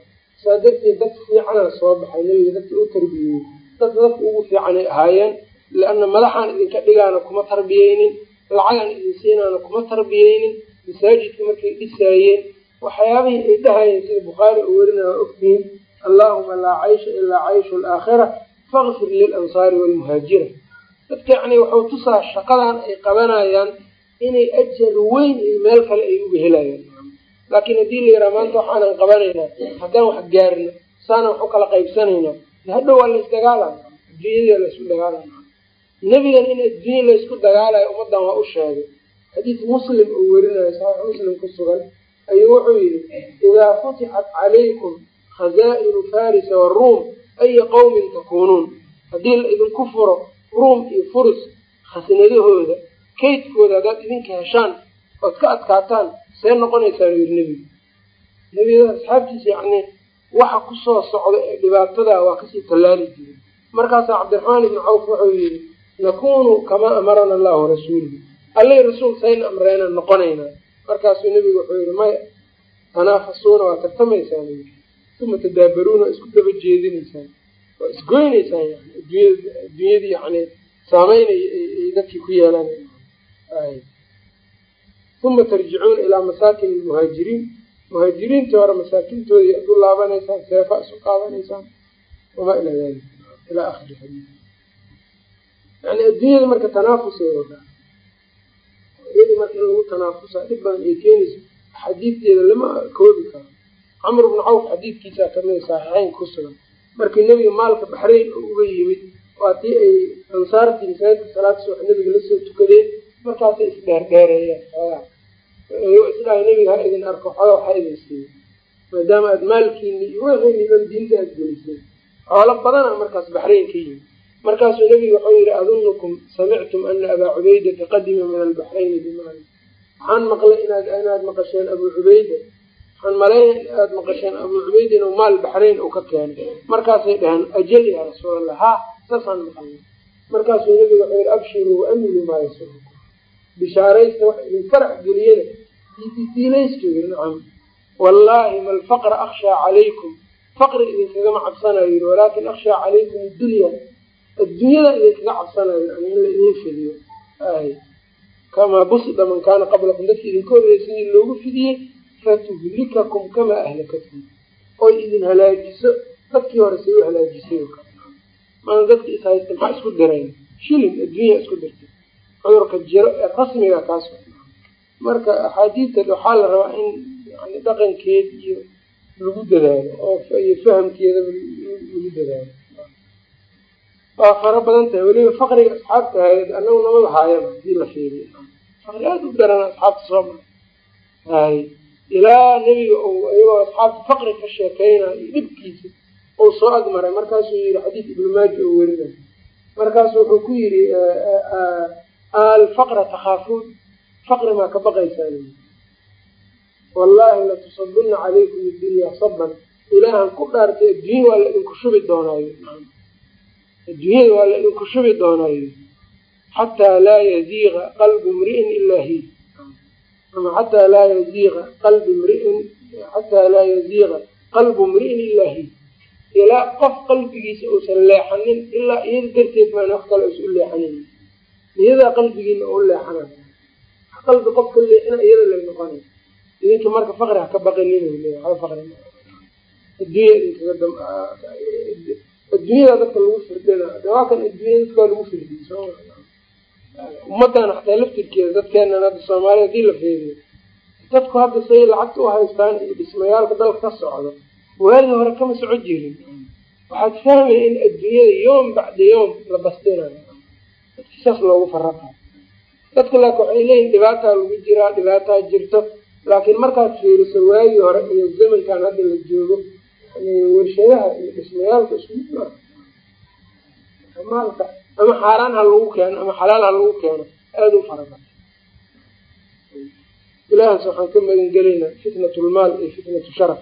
Saa darteed dad fiicana soo baxay nabiga dadka u tarbiyeyey dadka dadka ugu fiicanay ahaayeen lianna madaxaan idinka dhigaana kuma tarbiyeynin lacagaan idin siinaana kuma tarbiyeynin masaajidka markay dhisaayeen waxyaabihii ay dhahayeen sida bukhaari oo werinaa waa ogtihiin allahuma laa caysha ilaa cayshu alaakhira fakfir lilansaari walmuhaajira dadka yacni wuxuu tusaa shaqadan ay qabanayaan inay ajar weyn iyo meel kale ay uga helayaan. Laakiin haddii la yidhaha maanta waxaanan qabanaynaa haddaan wax gaarno saana wax u kala qaybsanaynaa. Hadhow waa laysdagaalaya adduunyada laysku dagaalaya nebigan in adduunya laysku dagaalayo ummaddan waa u sheegay. Xadiis muslim oo werinayo saxiix muslim ku sugan ayuu wuxuu yidhi idaa futixat calaykum khazaa'inu farisa waruum aya qowmin takuunuun. Haddii la idinku furo ruum iyo furus khasnadahooda kaydkooda haddaad idinka heshaan ood ka adkaataan see noqonaysaan yiri nebigu. Nebiga asxaabtiisa yacni waxa ku soo socda ee dhibaatada waa ka sii tallaali jiray. Markaasaa cabdiraxmaan ibni cawf wuxuu yidhi nakunu kamaa amarana allahu rasuuluhu allay rasuul sayna amreena noqonaynaa markaasuu nebigu wuxuu yihi maya tanaafasuuna waa tartamaysaan uma tadaabaruuna waa isku daba jeedinaysaan waa isgoynaysaan yani adduunyada adduunyadii yani saameynay ay dadkii ku yeelaan uma tarjicuuna ilaa masaakin lmuhaajiriin muhaajiriintii hore masaakintoodii ad u laabanaysaan seefa isu qaadanaysaan wamaa ilaa dalik ilaa akhiri xadiid yani adduunyada marka tanaafusay wadaa iyadii marka in lagu tanaafusa dhib badan ay keenayso. Xadiidteeda lama koobi karo. Camr bnu cawf xadiidkiisaa kamida saxiixeyn ku sugan. Markii nebiga maalka baxrayn oo uga yimid waa tii ay ansaartii masaajidka salaada subax nebiga la soo tukadeen markaasay isdheerdheereeyeen xoogaa isdhaha nebiga ha idin arko xoogaa waxaa idin siiya maadaama aada maalkiini iyo dhan diinta aada geliseen. Xoolo badana markaas baxrayn ka yimid markaasuu nebiga wuxuu yihi adunukum samictum ana abaa cubaydata qadima min albaxrayni bimaali waxaan maqlay inaad inaad maqasheen abuu cubayda. Waxaan maleeya in aada maqasheen abuu cubayda inuu maal baxrayn uu ka keenay markaasay dhaheen ajal yaa rasuul allah ha saasaan maqalnay markaasuu nebiga wuxuu yihi abshiruu waamilu maa yasurukum. Bishaaraysta wax idin farax geliyana yiri nacam. Wallaahi ma alfaqra akhshaa calaykum. Faqri idinkagama cabsanayo walaakin akhshaa calaykum addunya adduunyada idinkaga cabsanayo yani in la idin fidiyo kamaa busida man kaana qablakum dadki idinka horreeyay sidii loogu fidiyey fatuhlikakum kamaa ahlakatkum oy idin halaajiso dadkii hore say u halaajisay maana dadki is haysta maxaa isku dirayn shilin adduunya isku dirtay cudurka jiro ee rasmiga kaas marka axaadiidta waxaa la rabaa in yani dhaqankeed iyo lagu dadaalo oo iyo fahamkeedaba lagu dadaalo waa fara badan tahay. Weliba faqriga asxaabta hayd anagu nama lahaayaba haddii la fiiriyo. Faqri aada u daran asxaabta soo mara hay ilaa nebiga uu iyagoo asxaabta faqri ka sheekeynayo dhibkiisa uu soo agmaray markaasuu yihi xadiis ibnu maaji oo werinayo markaasu wuxuu ku yidhi alfaqra takhaafuun faqri maa ka baqaysaan wallaahi latusabunna calaykum iddunya saban ilaahan ku dhaartay adduunya waa la idinku shubi doonaayo adduunyada waa la idinku shubi doonaayo xataa laa yaziiqa qalbu mri'in ilaa hi ama xataa laa yaziiqa qalbi mri'in xataa laa yaziiqa qalbu mri'in ilaa hi ilaa qof qalbigiisa uusan leexanin ilaa iyada darteed maana wax kale usa u leexanin iyadaa qalbigiina u leexanay qalbi qofka leexina iyada lay noqonay idinka marka faqri ha ka baqinin adduunyada dadka lagu firdina waa kan adduunya dadka lagu firdiy ummadan xataa laftirkeeda dadkeenan hadda soomaaliya haddii la fiiriyo dadku hadda say lacagta u haystaan iyo dhismayaalka dalka ka socdo waagii hore kama soco jirin. Waxaad fahmaya in adduunyada yoom bacda yoom la bastinayo. Dadki saas loogu faraqayo dadku laakin waxay leeyihiin dhibaataa lagu jiraa dhibaataa jirto. Laakiin markaad fiiriso waagii hore iyo zamankan hadda la joogo warshadaha iyo dhismayaalka isku maalka ama xaaraan ha lagu keeno ama xalaal ha lagu keeno aada u farabata ilaahas waxaan ka magan gelaynaa fitnat lmaal iyo fitnatu sharaf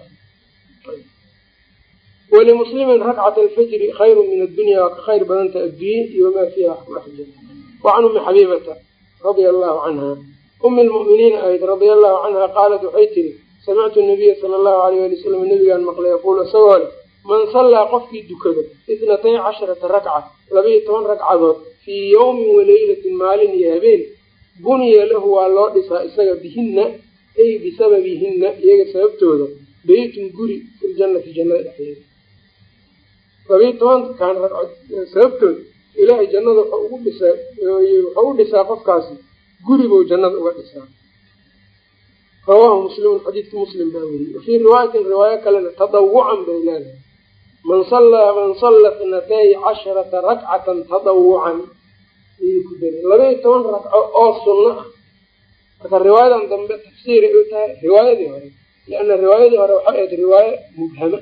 walimuslimin rakcat alfajri khayru min addunya waa ka khayr badanta adduunye iyo wamaa fiiha ku dhex jira wacan umi xabiibata radia allahu canha. Umi lmu'miniina ahayd radia allahu canha qaalat waxay tiri samictu nabiya sala allahu alayh ali wasalam nabigaan maqlay yaquul isagoo leh man sallaa qofkii dukado itnatay casharata rakca labaiyo toban ragcadood fii yawmin waleylatin maalin iyo habeen buniya lahu waa loo dhisaa isaga bihinna ay bisababihinna iyaga sababtooda beytun guri filjannati jannada dhexdeeda. Labaiyo tobankan sababtooda ilaahay jannada wuxuu ugu dhisaa wuxuu u dhisaa qofkaasi guri buu jannada uga dhisaa rawaahu muslimun xadiidka muslim baa weriyey wafii riwaayatin riwaayo kalena tadawucan bay leedahay. Man sallaa man salla itnatay casharata rakcatan tadawucan ayay ku dari labaiyo toban ragco oo sunno ah. Marka riwaayadan dambe tafsiiray u tahay riwaayadii hore lianna riwaayadii hore waxay ahayd riwaayo mubhama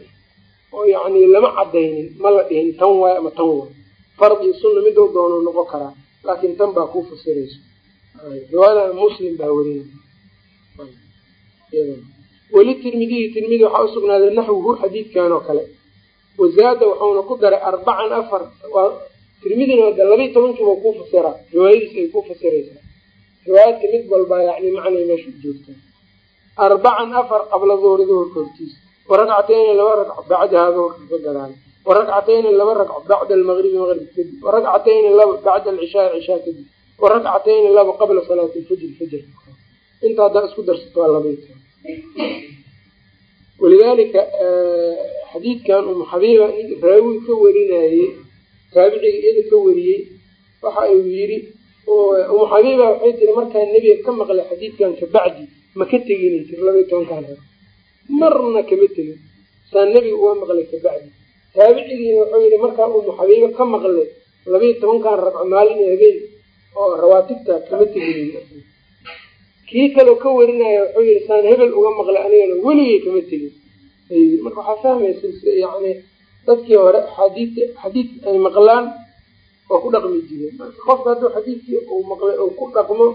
oo yacni lama cadaynin ma la dhihin tan waay ama tan waay. Fardi sunna miduu doono noqon karaa laakiin tan baa kuu fasirayso. Riwaayadan muslim baa werinay weli tirmidiyi tirmidi waxaa usugnaaday naxwuhu xadiidkan oo kale. Wazaada wuxuuna ku daray arbacan afar. Tirmidina de labiiy tobankiiba kuu fasiraa riwaayadiis ay ku fasiraysaa riwaayadka mid walbaa yani macnay meesha joogtaa. Arbacan afar qabla duhri duhurka hortiisa waragcatayni laba ragco bacdaha duhurka ka gadaal waragcatayni laba ragco bacda almaqribi maqrib kadib. Waragcatayni laba bacda alcishaai cishaa kadib. Waragcatayni laba qabla salaati lfajri fajr inta haddaa isku darsato waa labiiy toban walidaalika xadiidkan umu xabiiba raawi ka warinayey taabiciga iyada ka wariyey waxa uu yidhi umu xabiiba waxay tiri markaa nebiga ka maqlay xadiidkan kabacdi ma ka teginin tir labaiy tobankan rag marna kama tegin saa nebiga uga maqlay kabacdi taabicigiina wuxuu yihi markaa umu xabiiba ka maqlay labaiyo tobankan ragco maalin iyo habeen oo rawaatibta kama teginin kii kaleo ka warinaya wuxuu yihi saan hebel uga maqlay anigana weligay kama tegin. Marka waxaa fahmaysa yani dadkii hore xadiid xadiid ay maqlaan oo ku dhaqmi jireen. Marka qofka hadduu xadiidkii uu maqlay oo ku dhaqmo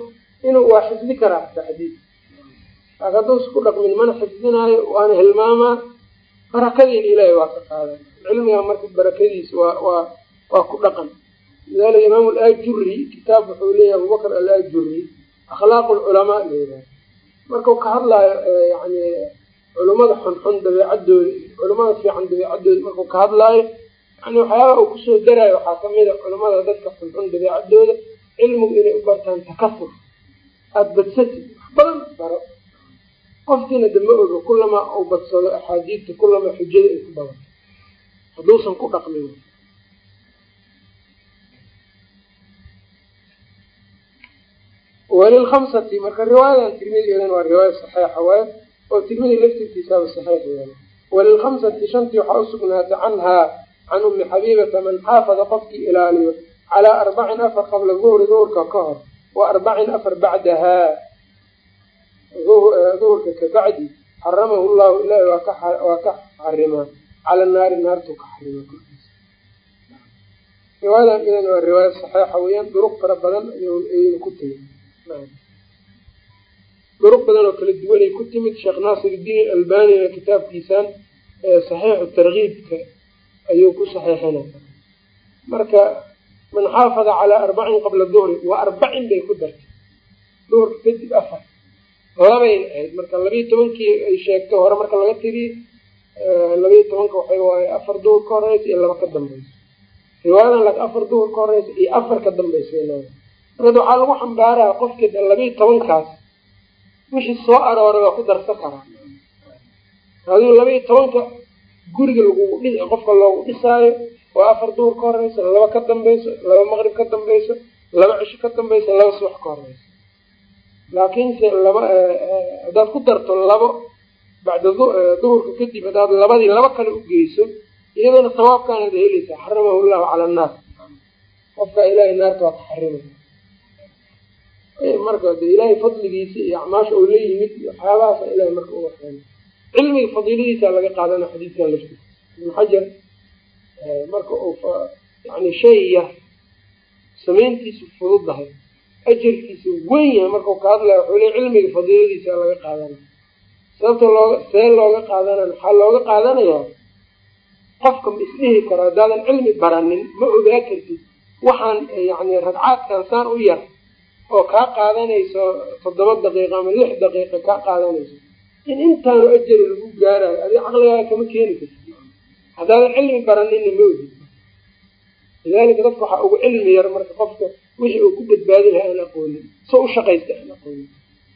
inuu waa xifdi karaa xataa xadiid. Laakin hadduusa ku dhaqmin mana xifdinaayo waana hilmaamaa. Barakadiina ilaahay waa ka qaadan cilmiga marka barakadiisa waa waa waa ku dhaqan. Lidalika imaam alajuri kitaab wuxuu leeyahay abubakr alajuri akhlaaq lculamaa leedahay markau ka hadlaayo yani culimada xunxun dabeecadooda culimada fiican dabeecadooda markuu ka hadlaayo yani waxyaaba uu ku soo daraayo waxaa ka mid a dadka xunxun dabeecadooda cilmigu inay u bartaan takasur aada badsatid wax badan baro. Qofkiina dama oga kulama uu badsado axaadiidta kulama xujada ay ku badato hadduusan ku dhaqmin walilkamsati marka riwaayadan tirmidigeedan waa riwaaya saxiixa waaye oo tirmidi laftirkiisaaba saxiix yeela walilkamsati shantii waxaa usugnaatay canhaa can umi xabiibata man xaafada qofkii ilaaliyo calaa arbacin afar qabla duhri duhurka ka hor wa arbacin afar bacdahaa duhurka kabacdi xaramahu llahu ilaahi waa ka xarimaa cala naari naartuu ka xarima korkiisa riwaayadan idan waa riwaaya saxiixa weeyaan duruq fara badan ayayna ku tegay duruq badan oo kala duwanay ku timid sheekh naasir iddiin albanina kitaabkiisan saxiixu tarkiibka ayuu ku saxiixina marka man xaafada calaa arbacin qabla duhri waa arbacin bay ku dartay. Duhurka kadib afar labayna ahayd. Marka labayo tobankii ay sheegtay hore marka laga tiriye labayo tobanka waxay waaye afar duhur ka horeysa iyo laba ka dambayso riwaayadan afar duhur ka horeysa iyo afar ka dambaysa marka waxaa lagu xambaaraa qofka labayo tobankaas. Wixii soo arooray waa ku darsan karaa. Adigu labaiyo tobanka guriga lagugu dhi qofka loogu dhisaayo waa afar duhur ka horeysa laba ka dambayso laba maqrib ka dambayso laba cisho ka dambayso laba subax ka horeyso. Laakiinse laba haddaad ku darto labo bacda duhurka kadib haddaad labadii laba kale u geyso iyadana sawaabkaanaad helaysaa xaramahu llahu cala annaas qofkaa ilaahay naarta waa ka xarimay marka de ilaahay fadligiisa iyo acmaasha oo la yimid waxyaabahaasa ilahay marka uga xeena cilmiga fadiiladiisa laga qaadana xadiidkan laftiisa ibnu xajar marka uu yani shay yar samayntiisu fududahay ajarkiisa weyn yahay markau ka hadlaya wuxuu le cilmiga fadiiladiisa laga qaadanaya sababta looga see looga qaadanaya maxaa looga qaadanayaa? Qofka ma isdhihi karo haddaadan cilmi baranin ma ogaa kartid. Waxaan yani ragcaadkan saan u yar oo kaa qaadanayso toddoba daqiiqa ama lix daqiiqa kaa qaadanayso. In intaanu ajari lagu gaarayo adi caqligaaga kama keeni karti haddaadan cilmi baraninna ma ogid lidalika dadka waxaa ugu cilmi yar marka qofka wixii uu ku badbaadi laha aan aqoonin so u shaqaysta aan aqoonin.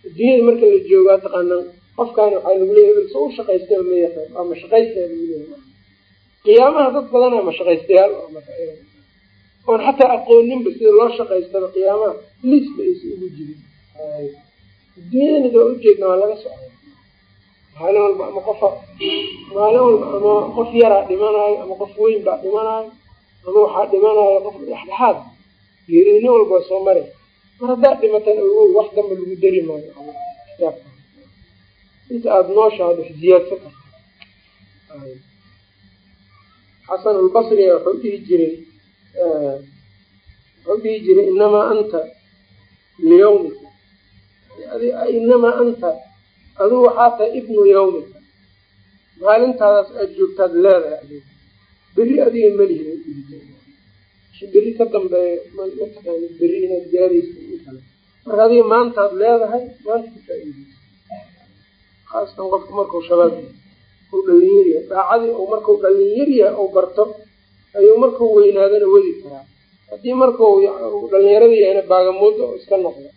Adduunyada marka la joogaa taqaanaa qofkaan waxaa lagu leeya hebel so u shaqaysta ma yaqaan waa mashaqaysta lagu leeya qiyaamaha dad badanaa mashaqaystayaal oon xataa aqooninba sida loo shaqaystaba qiyaamaha liisba aysa ugu jirin. Adduunyadana waa ujeedna waa laga socda maalin walba ama qofa maalin walba ama qof yaraa dhimanaayo ama qof weyn baa dhimanaayo ama waxaa dhimanaayo qof dhexdhexaad geeridi nin walba soo mare mar haddaad dhimatan ogow wax damba lagu dari maayo inta aada nooshaad wax ziyaadsa karta xasan albasriga wuxuu dhihi jiray wuxuu dhihi jiray inamaa anta liyawmika. Inamaa anta aduu waxaa tahay ibnu yawmika. Maalintaadaas aada joogtaad leedahay beri adiga melihi beri ka dambeeyo mataqaani beri inaad gaaraysa kale marka adiga maantaad leedahay maanta kafaa-iideysa haasatan qofka markuu shabaab uu dhalinyar yahay. Daacadii u markau dhalinyar yahay ou barto ayuu markuu weynaadana wadi karaa. Haddii markau dhalinyarada yahayna baagamuuda iska noqdo.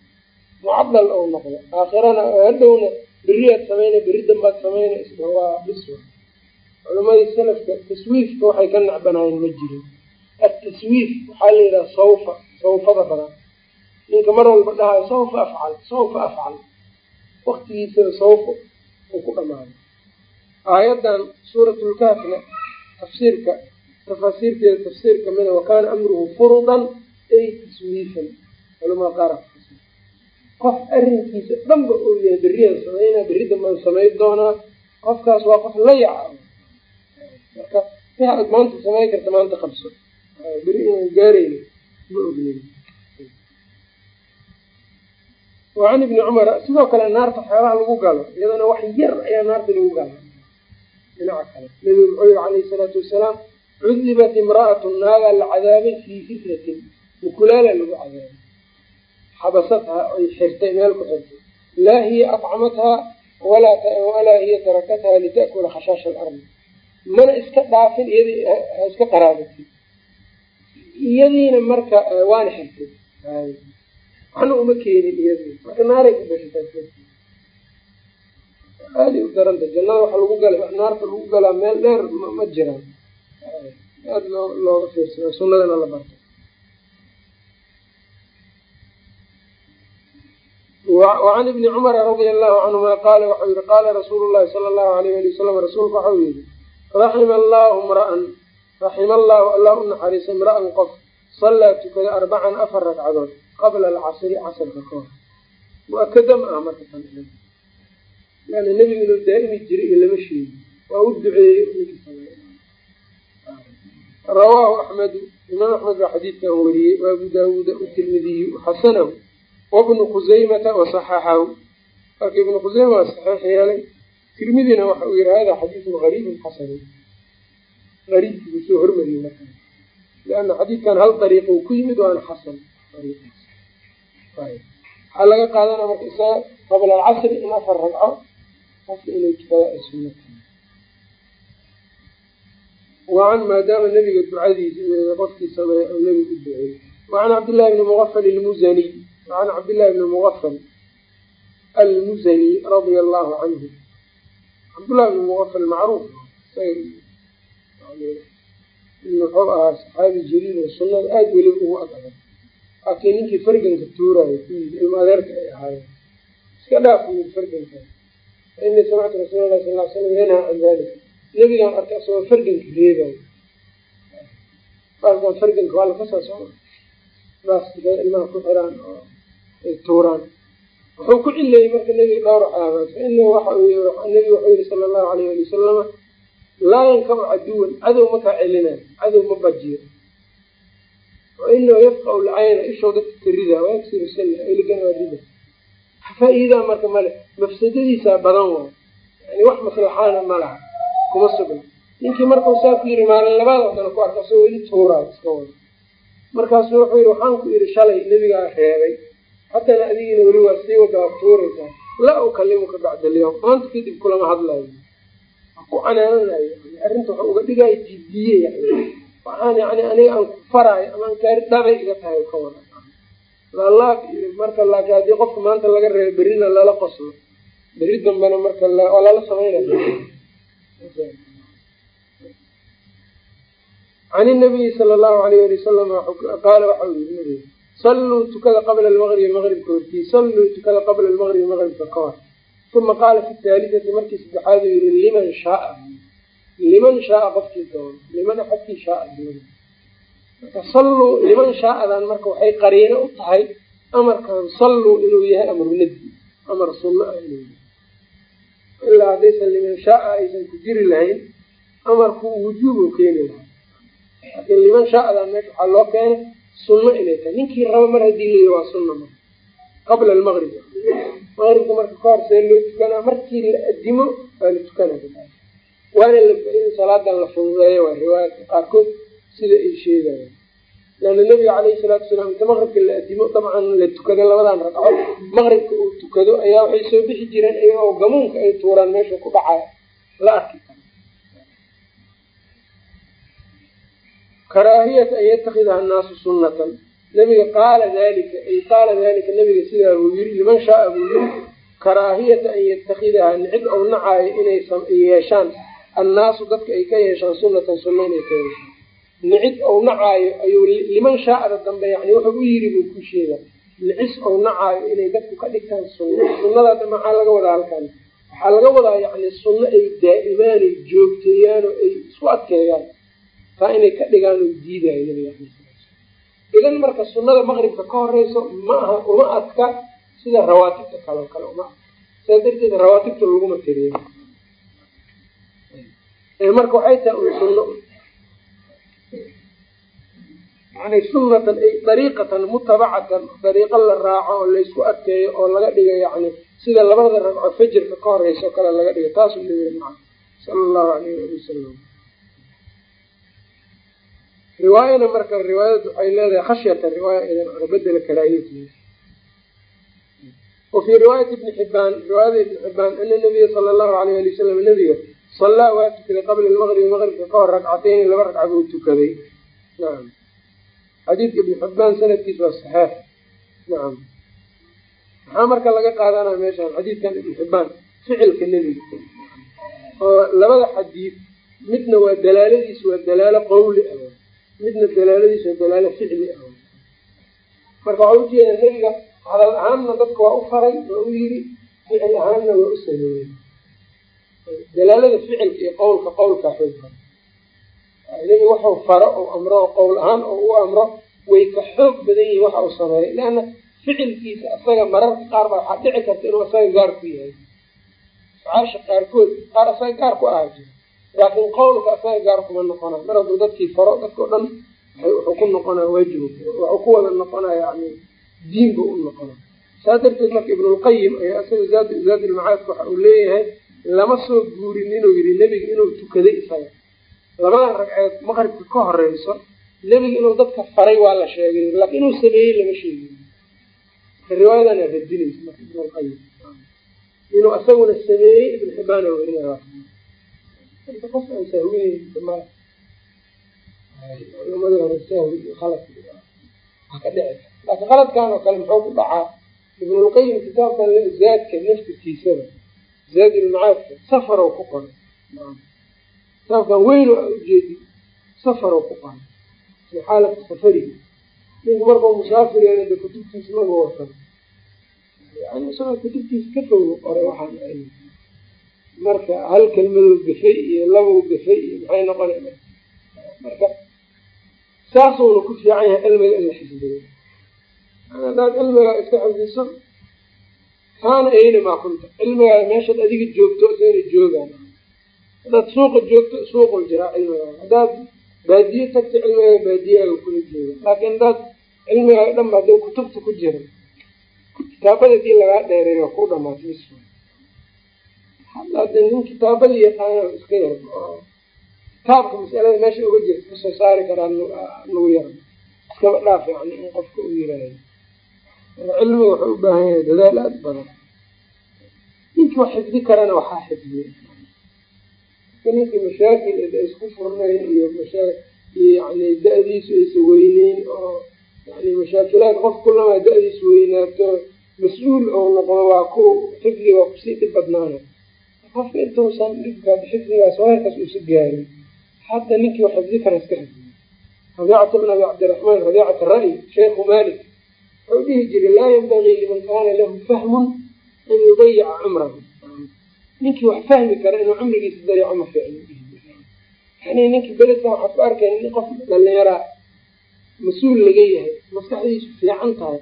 Mucadal ou noqdo. Aakhirana hadhowna beriyaad samayna beri dambaad samayna isba waa biswa culamadii salafka taswiifka waxay ka necbanaayeen ma jirin. Ataswiif waxaa la yidhaha sawfa sawfada badan. Ninka mar walba dhahayo sawfa afcal sawfa afcal. Waktigiisaba sawfa uu ku dhamaaday aayaddan suuratlkaafna tafsiirka tafaasiirteeda tafsiir kamida wakaana amruhu furudan ay taswiifan. Culamaa qaar qof arrinkiisa dhanba uu yahay beriyaan samaynaa berri dambaan samayn doonaa qofkaas waa qof la yaca marka wixi aad maanta samayn karta maanta qabso. Beri inaan gaarayno ma ogneyn wacan ibni cumar sidoo kale naarta waxyaabaha lagu galo iyadana wax yar ayaa naarta lagu gala dhinaca kale nabigu muxuu yihi calayhi salaatu wasalaam cudibat imra'atu naagaa la cadaabay fii fitnatin mukulaala lagu cadaabay xabasathaa ay xirtay meel ku xirtay laa hiya acmathaa walaa hiya tarakathaa lita'kula khashaasha alardi mana iska dhaafin iyadii iska qaraabatay iyadiina marka waana xirtay waxna uma keenin iyadii marka naaray ku bashatay aaday u daranta jannada waxa lagu gala naarta lagu galaa meel dheer ma jiraan aada loo looga fiirsada sunadana la barta wacan ibni cumara radia allahu canhuma qaala waxau yihi qaala rasuulu llahi sala allahu alayh ali wasalam rasuulku waxau yihi raxima allahu mra'an raxima allahu allah u naxariisa imra'an qof sallaa tukada arbacan afar ragcadood qabla alcasri casrka ka hor muakada ah marka tan yani nebigu inuu daa'imi jiray iyo lama sheegi waa u duceeyey rawaahu axmedu imaam axmed baa xadiidkan wariyey wa abu daawuuda utirmidiyu xasanahu wabnu khuzaymata wasaxaxahu marka ibnu khuseyma waa saxiix yeelay tirmidina waxa uu yihi hada xadiidun gariibun xasanu ariibkiibu soo hormariyey marka. Liana xadiidkan hal dariiq uu ku yimid waana xasan. Waxaa laga qaadana marka isaga qabla alcasri in afar ragco qofka inay tukada ay sunna wacan maadaama nabiga ducadiisa qofkii sameeya oo nebiga u duceeyey wacan cabdillahi bni muqafal ilmuzaniy wacan cabdillahi bni muqafal almuzani radia allahu canhu cabdullahi bni muqafal macruuf wuxuu ahaa saxaabi jaliil oo sunnada aada weliba ugu adadag waakii ninkii farganka tuuraayo kuyii ilma adeerka ay ahaayeen. Iska dhaaf farganka. Fainii samictu rasuula lahi sal l slam yanhaa can dalik nebigaan arkay asagoo farganka reebayo baalkan farganka waa lakasaa soo baaskay ilmaha ku xiraan oo ay tuuraan. Wuxuu ku cileeyey marka nebiga dhowr waxyaabood fainahu waxa nebigu wuxuu yihi sala allahu alayh ali wasalama laa yankacu caduwan cadow makaa celinayo cadow ma bajiyo. Wainahu yafqau lcayna ishow dadka karida wayaksiru sana iligan waa dida faa-iidaa marka male mafsadadiisaa badan waay yani wax maslaxaana ma laha kuma sugna ninkii markuu saa ku yiri maalin labaad haddana ku arka soo weli tuuraa iska wada. Markaasu wuxuu yihi waxaan ku yidhi shalay nebigaa reebay. Haddana adigina weli waa sii wada waa tuuraysaa. Laa ukalimuka bacda alyawm. Maanta kadib kulama hadlayo. Ku canaananayo. Arrinta waxa uga dhigaayo jidiye yani waxaan yani aniga aan ku faraayo amaan gaari dhabay iga tahay ka wada. Laalaab iyo marka laakiin haddii qofka maanta laga reebo berrina lala qoslo. Berri dambena marka waa lala sameynaya can inabiyi sala allahu alayh ali wasalam qaala waxa uu yiri nabiga salluu tukada qabla almaqribi maqribka hortii salluu tukada qabla almaqribi maqribka ka hor uma qaala fi thaalitati markii saddexaad uu yihi liman shaaa liman shaaa qofkii doono liman axadkii shaaa doono marka salluu liman shaaadan marka waxay qariino u tahay amarkan salluu inuu yahay amru nadbi amar sunno ah inuu yahay ilaa haddaysan liman shaaa aysan ku jiri lahayn amarku wujuub u keeni lahaa. Laakiin liman shaaadan meesha waxaa loo keenay sunno inay tahay. Ninkii rabo mar haddii la waa sunna marka qabla almaqrib maqribka marka ka hor see loo tukanaa markii la adimo waa la tukanaa. Waana in salaadan la fududeeyo waa riwaayadka qaarkood sida ay sheegayaan leanna nabiga caleyhi salaatu wasalaam inta maqribka la adimo dabcan la tukado labadan ragco maqribka uu tukado ayaa waxay soo bixi jireen iyagoo gamuunka ay tuuraan meesha ku dhacaya. La arki karaahiyata an yatakhidaha annaasu sunnatan. Nabiga qaala dalika ay qaala dalika nabiga sidaa buu yiri liman shaaa buu yiri karaahiyata an yatakhidaha nicid ou nacaayo inay yeeshaan. Annaasu dadka ay ka yeeshaan sunnatan sunna inay ka yeeshaan nicid ou nacaayo ayuu liman shaaada dambe yani wuxuu u yiri buu ku sheega nicis ou nacaayo inay dadku ka dhigtaan sunna. Sunnadaada maxaa laga wadaa halkan? Waxaa laga wadaa yani sunno ay daa'imaan joogteeyaan oo ay isku adkeeyaan taa inay ka dhigaan oo diidayo nabiga idan marka sunnada maqribka ka horeyso ma aha uma adka sida rawaatibta kaleo kale uma adka. Sidaa darteed rawaatibta laguma tiriyo marka waxay tahay un sunno yani sunnatan ay dariiqatan mutabacatan dariiqo la raaco oo laysku adkeeyo oo laga dhiga yani sida labada ragco fajirka ka horeysa oo kale laga dhiga taasuu nabiga maca sala allahu alayh ali wasalam riwaayana marka riwaayadu waxay leedahay khashyata riwaaya idan bedela karaahiyati wa riwaayati ibni xibaan riwaayada ibni xibaan ana nabiya sala allahu alayh ali wasalam nabiga sallaa waa tukaday qabla almaqribi maqribka ka hor ragcatayni laba ragca buu tukaday. Nacam xadiidka ibni xibaan sanadkiis waa saxeex nacam maxaa marka laga qaadanaya meeshaan xadiidkan ibni xibaan ficilka nebiga. Oo labada xadiid midna waa dalaaladiis waa dalaalo qowli ah. Midna dalaaladiis waa dalaalo ficli ah. Marka waxaa ujeeda nebiga hadal ahaanna dadka waa u faray waa u yiri ficil ahaanna waa u sameeyey. Dalaalada ficilka iyo qowlka qowlkaa xoog nebiga waxuu faro ou amro oo qowl ahaan oo u amro way ka xoog badan yihiin waxa uu sameeyay. Leanna ficilkiisa asaga mararka qaar baa waxaa dhici karta inuu asaga gaar ku yahay. Afcaasha qaarkood qaar asaga gaar ku ahaa jira. Laakiin qowlka asaga gaar kuma noqona mar hadduu dadkii faro dadkao dhan wuxuu ku noqonaya waajib. Wuxuu ku wada noqonaya yani diin buu u noqona saa darteed marka ibnulqayim ayaa isaga zaad zaadulmacaadka waxa uu leeyahay lama soo guurin inuu yidhi nebiga inuu tukaday isaga labadan ragceed maqribka ka horeyso nebiga inuu dadka faray waa la sheegay laakiin inuu sameeyey lama sheegin. Riwaayadana radinaysa marka ibnulqayim inuu isaguna sameeyey ibn xibaan werinaya qof ka dhici. Laakiin khaladkan oo kale muxuu ku dhacaa? Ibnulqayim kitaabkan zaadka naftirkiisaba zaad ilmacaadka safarow ku qoray kitaabkan weyn oo ujeedi safarow ku qoray. Fi xaalati safarihi ninku markau musaafir yahay de kutubtiisa maga watan yani isagoo kutubtiisa ka fogu qoray waxaan marka hal kelmadoo gafay iyo labow gafay iyo maxay noqona marka saasuuna ku fiican yahay cilmiga in la xifdiyo. Hadaad cilmigaa iska xifdiso kaana aynamaa kunta cilmigaada meeshaad adiga joogto isagana joogaan haddaad suuqa joogto suuqul jiraa cilmigaaga haddaad baadiye tagta cilmigaaga baadiyaaga kula jooga laakiin haddaad cilmigaaga dhanba hadda kutubta ku jira kitaabada haddii lagaa dheereey waa ku dhamaatay mis hadda nin kitaabada yaqaana iska yar kitaabka masalada meesha uga jirta ka soo saari karaa nagu yar. Iskaba dhaaf yani in qofka u yiraahdo. Cilmiga wuxuu u baahan yahay dadaal aada badan. Ninkii wax xifdi karana waxaa xifdiya ninkii mashaakil isku furnayn iyo yani da-diisu aysa weyneyn oo yani mashaakilaad qof kulamaa da-diisu weynaato mas'uul oo noqdo waa ku xifdiga waa ku sii dhib badnaana qofka intuusan dhibkaad xifdigaas heerkaas uusa gaarin hadda ninkii wax xifdi kara iska xifdiya rabiicata bn abi cabdiraxmaan rabiicata ra-y sheikhu malik wuxuu dhihi jiray laa yanbagii liman kaana lahu fahmun an yudayica cumrahu ninkii wax fahmi kara inuu cumrigiisa dayaco ma fiicno yani ninkii beledka waxaad ku arkay nin qof dhalinyaraa mas'uul laga yahay maskaxdiisu fiican tahay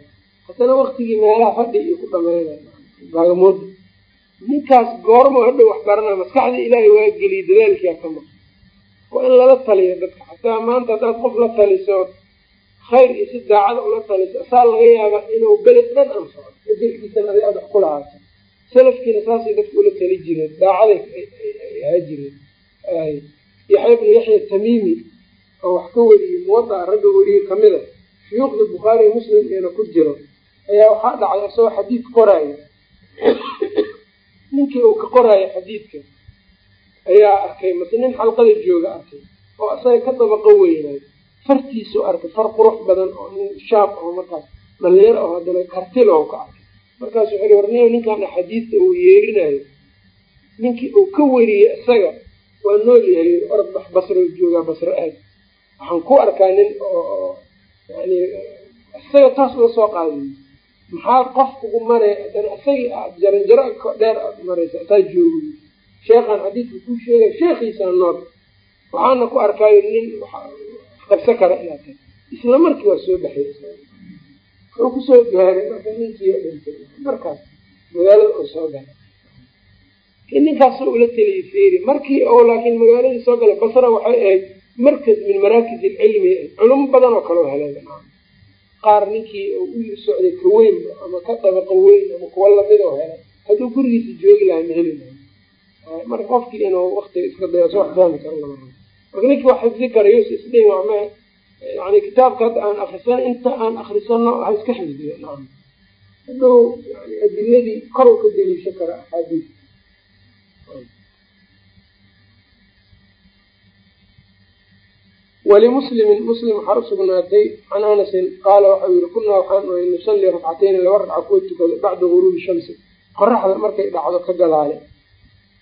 haddana waktigii meelaha fadhi iyo ku dhameynay ninkaas goormo hadhow wax barana maskaxdii ilaahay waa geliyay dadaalkia ka maq waa in lala taliyo dadka xataa maanta haddaad qof la taliso khayr iyo si daacada ula taliso asaa laga yaaba inuu beled dhan anfaco ajarkiisana adi aad wax ku lahaato salafkiina saasay dadka ula tali jireen daacaday ahaa jireen. Yaxya bnu yaxya tamiimi oo wax ka weriyey muwadaa ragga weriyey ka mid a shuyuukhda bukhaari muslim eena ku jiro ayaa waxaa dhacday isagoo xadiid qoraayo ninkii uu ka qoraayo xadiidka ayaa arkay mase nin xalqada jooga arkay oo isaga ka dabaqo weynay fartiisu arkay far qurux badan oo nin shaab oo markaas dhalinyar oo haddana kartil oo ka arkay markaasu wuxu warniyo ninkan axaadiista uu yeerinayo. Ninkii uu ka weriyey isaga waa nool yahay orod bax basro joogaa basro aad. Waxaan ku arkaa nin oo yani isaga taas uga soo qaadiy maxaa qof ugu maray haddana isagii aad jaranjaro dheer aad maraysa ataa joogi sheekhaan xadiidka kuu sheegay sheekhiisaa nool. Waxaana ku arkaayo nin qabso kara inaad tahay isla markii waa soo baxay wuxuu ku soo gaaray marka ninkii dhintay markaas magaalada oo soo galay ninkaasoo ula teliyay feri markii oo laakiin magaaladii soo gala basra waxay ahayd markaz min maraakis ilcilmi culimo badan oo kaleo haleega qaar ninkii u socday ka ama ka dabaqa weyn ama kuwa la mid oo helay hadduu gurigiisa joogi lahaa ma heli lahay marka qofkii inuu waktiga iska dayo soo fahmi karo lama marka ninkii wax xifdi karayo wama yani kitaabka hadda aan akrisan inta aan akrisano ha iska xifdiyo nacam hadhow yani adiladii kor u ka deliisha kara axaadiis walimuslimin muslim waxaa usugnaatay can anasin qaala waxau yihi kunaa waxaan ohay nusalli rakcatayni laba ragca kuwa tukado bacda guruubi shamsi qoraxda markay dhacdo ka gadaale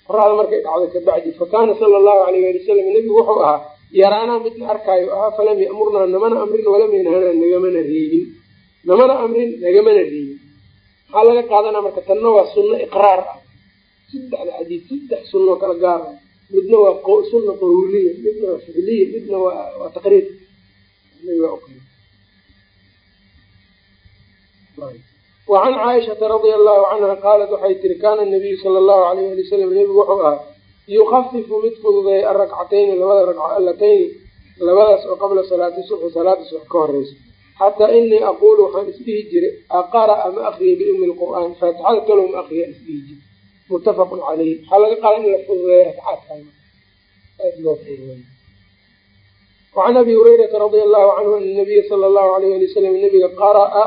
qoraxda markay dhacdo ka bacdi fa kaana sala allahu alayh ali wasalam nebigu wuxuu ahaa yaraanaa midna arkaayo ahaa falam yamurnaa namana amrin walam yanhana nagamana reebin namana amrin nagamana reebin maxaa laga qaadanaa marka tanna waa sunno iqraar ah. Saddexda xadiid saddex sunno kala gaar ah. Midna waa sunna qawliya midna waa ficliya midna waa taqriir wacan caaishata radia allahu canha qaalat waxay tiri kaana nabiyu sala allahu alayh ali wasalam nebigu wuxuu ahaa yukafifu mid fududeeya arakcatayni labada ragco allatayni labadaas oo qabla salaati subxi salaada subax ka horeysa xataa inii aquulu waxaan isdhihi jiray aqara'a ma akriya biumi lqur'aan faatixada kalow ma akriya isdhihi jira muttafaqun caleyh waxaa laga qaada in la fududeeya fududeeyo wacan abi hurayrata radia allahu canhu ana nabiya sala allahu alayh ali wasalam nabiga qara'a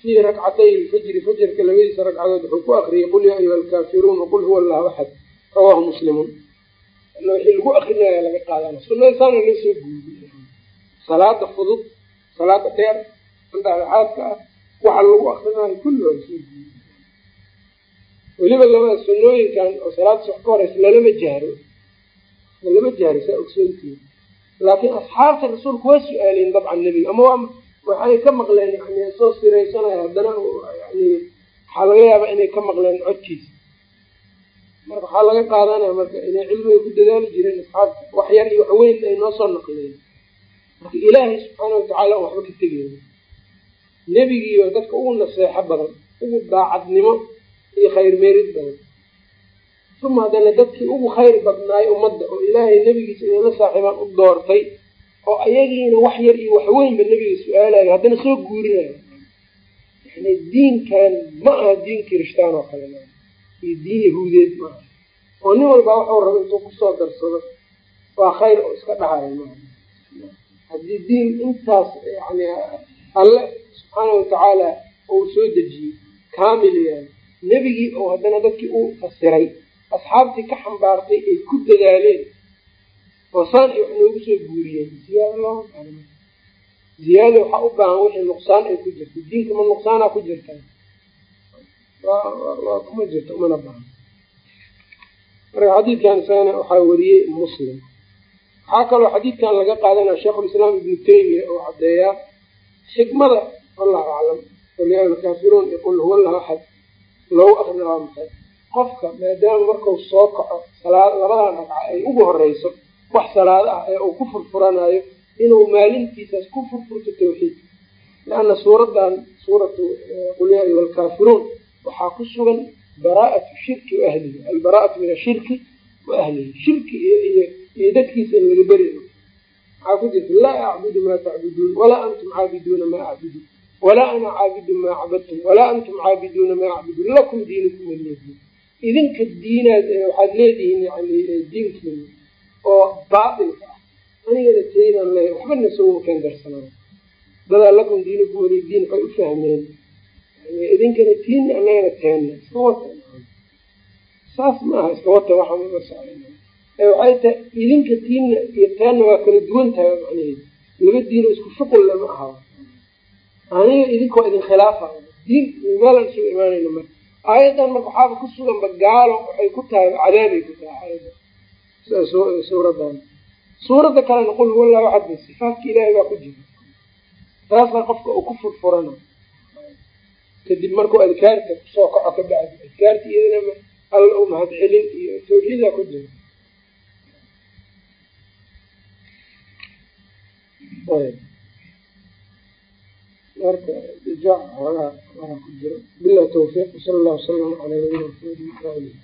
fii rakcatay lfajri fajrka labadiisa ragcadood wuxuu ku akriyay qul yaa ayuha alkaafiruun waqul huwa allahu axad rawahu muslimun wixii lagu akrinaya laga qaadana. Sunada saana loo soo guudiy salaada fudud salaada dheer andhaadhaxaadka ah waxa lagu akrinayo kulli waa la soo guudiy weliba labada sunooyinkan oo salaada sox ka horeysa lalama jahro lalama jahro saa ogsoontii laakiin asxaabta rasuulku waa su'aaleen dabcan nebiga ama waa waxay ka maqleen yani soo siraysanayo haddana yani waxaa laga yaabaa inay ka maqleen codkiisa marka waxaa laga qaadanaya marka inay cilmiga ku dadaali jireen asxaabta wax yar iyo wax weyn ay noo soo naqleen marka ilaahay subxaana watacaala waxba ka tegeyna nebigiiba dadka ugu naseexo badan ugu daacadnimo iyo khayr meerid badan. Uma haddana dadkii ugu khayr badnaay ummadda oo ilaahay nebigiisa inala saaxiibaan u doortay oo ayagiina wax yar iyo waxweynba nebiga su'aalayo haddana soo guurinayo yani diinkan ma aha diin kirishtaan oo kale iyo diin yahuudeed maaha oo nin walbaa waxuu raba intuu ku soo darsado waa khayr oo iska dhahayo maaha haddii diin intaas yani alle subxaana watacaala uu soo dejiyey kaamil yahay nebigii oo haddana dadkii u fasiray asxaabtii ka xambaartay ay ku dadaaleen oo saan ay wax noogu soo guuriyeen ziyaado looma baahna ziyaada waxaa u baahan wixii nuqsaan ay ku jirta diinka ma nuqsaanaa ku jirta waa kuma jirta umana baahna. Marka xadiidkan isagana waxaa wariyey muslim. Waxaa kaloo xadiidkan laga qaadanaya sheikhulislaam ibnu taymiya oo caddeeyaa xikmada wallahu aclam alkaafiruun iyo qul huwa allahu axad loogu akrina waa maxay qofka maadaama markuu soo kaco salaad labadan ragca ay ugu horeyso wax salaado ah ee uu ku furfuranayo inuu maalintiisaas ku furfurto tawxiid. Leanna suuradan suuratu qul yaa ayuha alkaafiruun waxaa ku sugan baraa'atu shirki wa ahlihi albaraa'atu min ashirki wa ahlihi shirki iyo dadkiisa in laga beri maxaa ku jirta laa acbudu maa tacbuduun walaa antum caabiduuna maa acbudu walaa ana caabidun maa cabadtum walaa antum caabiduuna maa acbudu lakum diinukum waliyadiin idinka diinaad waxaad leedihiin yani diinkiina oo baatilka ah anigana taydaan leeya waxba nasoo keen darsanaa dadaa lakum diinukum waliyadiin waxay u fahmeen idinkana tiina anagana teenna iska saas maaha iska wata waxa ma waxay tahay idinka tiinna iyo teenna waa kala duwan tahay macnaheedu. Laba diino isku shuqul lama aha. Aniga idinka waa idin khilaafa. Diin meelaan isugu imaanayna marka aayadan marka waxaaba ku suganba gaalo waxay ku tahay cadaabay ku tahay aayada suuradan suuradda kalena qul huwa allahu axad sifaatka ilaahay baa ku jira. Taasaa qofka uu ku furfurana kadib markuu adkaarta ku soo kaco ka bacdi adkaarta iyadana alla u mahad celin iyo tawxiida ku jira marka ijaac hoogaha waxa ku jiro. Bilah tawfiiq sala allahu wasalam calaa nabiyina maxamedi waalihi